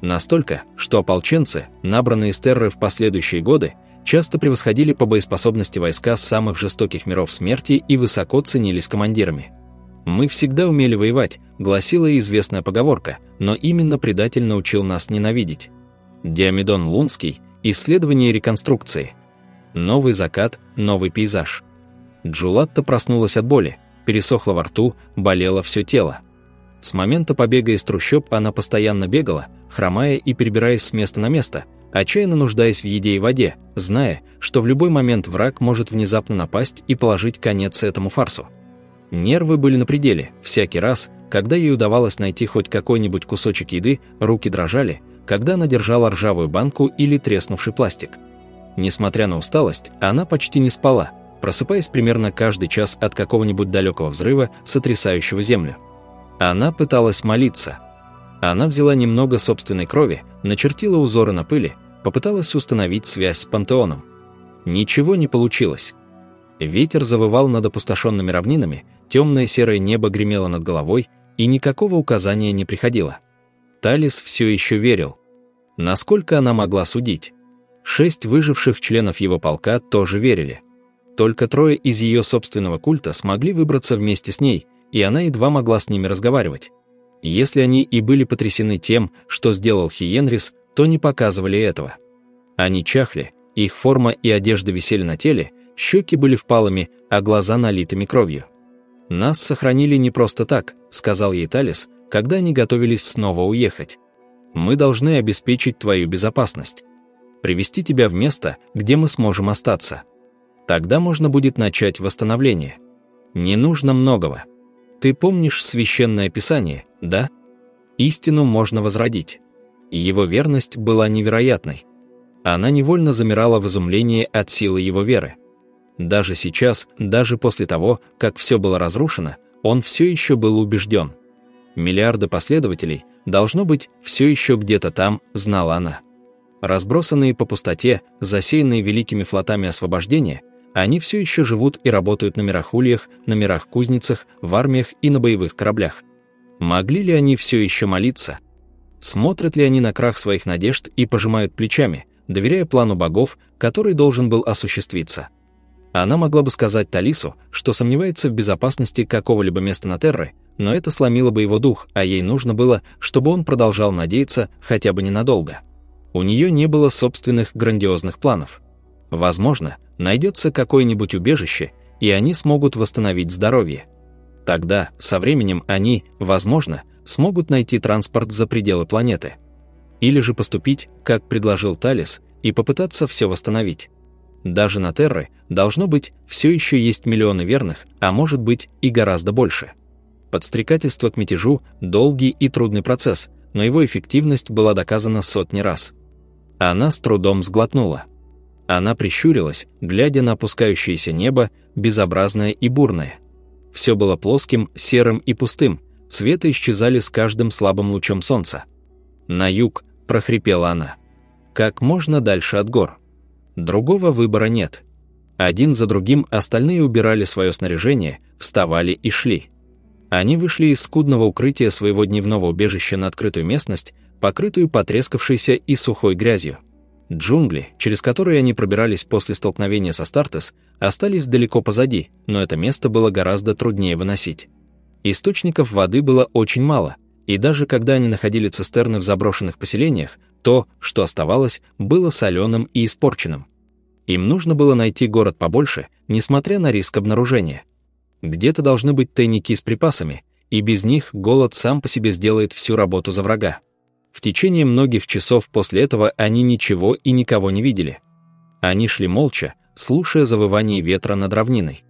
Настолько, что ополченцы, набранные из терры в последующие годы, часто превосходили по боеспособности войска самых жестоких миров смерти и высоко ценились командирами. «Мы всегда умели воевать», — гласила известная поговорка, но именно предатель научил нас ненавидеть. Диамедон Лунский «Исследование реконструкции». Новый закат, новый пейзаж. Джулатта проснулась от боли, пересохла во рту, болело все тело. С момента побега из трущоб она постоянно бегала, хромая и перебираясь с места на место, отчаянно нуждаясь в еде и воде, зная, что в любой момент враг может внезапно напасть и положить конец этому фарсу. Нервы были на пределе, всякий раз, когда ей удавалось найти хоть какой-нибудь кусочек еды, руки дрожали, когда она держала ржавую банку или треснувший пластик. Несмотря на усталость, она почти не спала, просыпаясь примерно каждый час от какого-нибудь далекого взрыва, сотрясающего землю. Она пыталась молиться. Она взяла немного собственной крови, начертила узоры на пыли, попыталась установить связь с пантеоном. Ничего не получилось. Ветер завывал над опустошенными равнинами, темное серое небо гремело над головой, и никакого указания не приходило. Талис все еще верил. Насколько она могла судить? Шесть выживших членов его полка тоже верили. Только трое из ее собственного культа смогли выбраться вместе с ней, и она едва могла с ними разговаривать. Если они и были потрясены тем, что сделал Хиенрис, то не показывали этого. Они чахли, их форма и одежда висели на теле, щеки были впалыми, а глаза налитыми кровью. «Нас сохранили не просто так», — сказал ей Талис, когда они готовились снова уехать. «Мы должны обеспечить твою безопасность. Привести тебя в место, где мы сможем остаться. Тогда можно будет начать восстановление. Не нужно многого. Ты помнишь священное писание, да? Истину можно возродить. Его верность была невероятной. Она невольно замирала в изумлении от силы его веры. Даже сейчас, даже после того, как все было разрушено, он все еще был убежден. Миллиарды последователей, должно быть, все еще где-то там, знала она. Разбросанные по пустоте, засеянные великими флотами освобождения, они все еще живут и работают на мирохульях, на мирах-кузницах, в армиях и на боевых кораблях. Могли ли они все еще молиться? Смотрят ли они на крах своих надежд и пожимают плечами, доверяя плану богов, который должен был осуществиться? Она могла бы сказать Талису, что сомневается в безопасности какого-либо места на Терре, но это сломило бы его дух, а ей нужно было, чтобы он продолжал надеяться хотя бы ненадолго. У нее не было собственных грандиозных планов. Возможно, найдется какое-нибудь убежище, и они смогут восстановить здоровье. Тогда, со временем, они, возможно, смогут найти транспорт за пределы планеты. Или же поступить, как предложил Талис, и попытаться все восстановить. Даже на Терре, должно быть, все еще есть миллионы верных, а может быть и гораздо больше. Подстрекательство к мятежу – долгий и трудный процесс, но его эффективность была доказана сотни раз. Она с трудом сглотнула. Она прищурилась, глядя на опускающееся небо, безобразное и бурное. Все было плоским, серым и пустым, цветы исчезали с каждым слабым лучом солнца. «На юг», — прохрипела она. «Как можно дальше от гор. Другого выбора нет». Один за другим остальные убирали свое снаряжение, вставали и шли. Они вышли из скудного укрытия своего дневного убежища на открытую местность, покрытую потрескавшейся и сухой грязью. Джунгли, через которые они пробирались после столкновения со Стартес, остались далеко позади, но это место было гораздо труднее выносить. Источников воды было очень мало, и даже когда они находили цистерны в заброшенных поселениях, то, что оставалось, было соленым и испорченным. Им нужно было найти город побольше, несмотря на риск обнаружения. Где-то должны быть тайники с припасами, и без них голод сам по себе сделает всю работу за врага. В течение многих часов после этого они ничего и никого не видели. Они шли молча, слушая завывание ветра над равниной.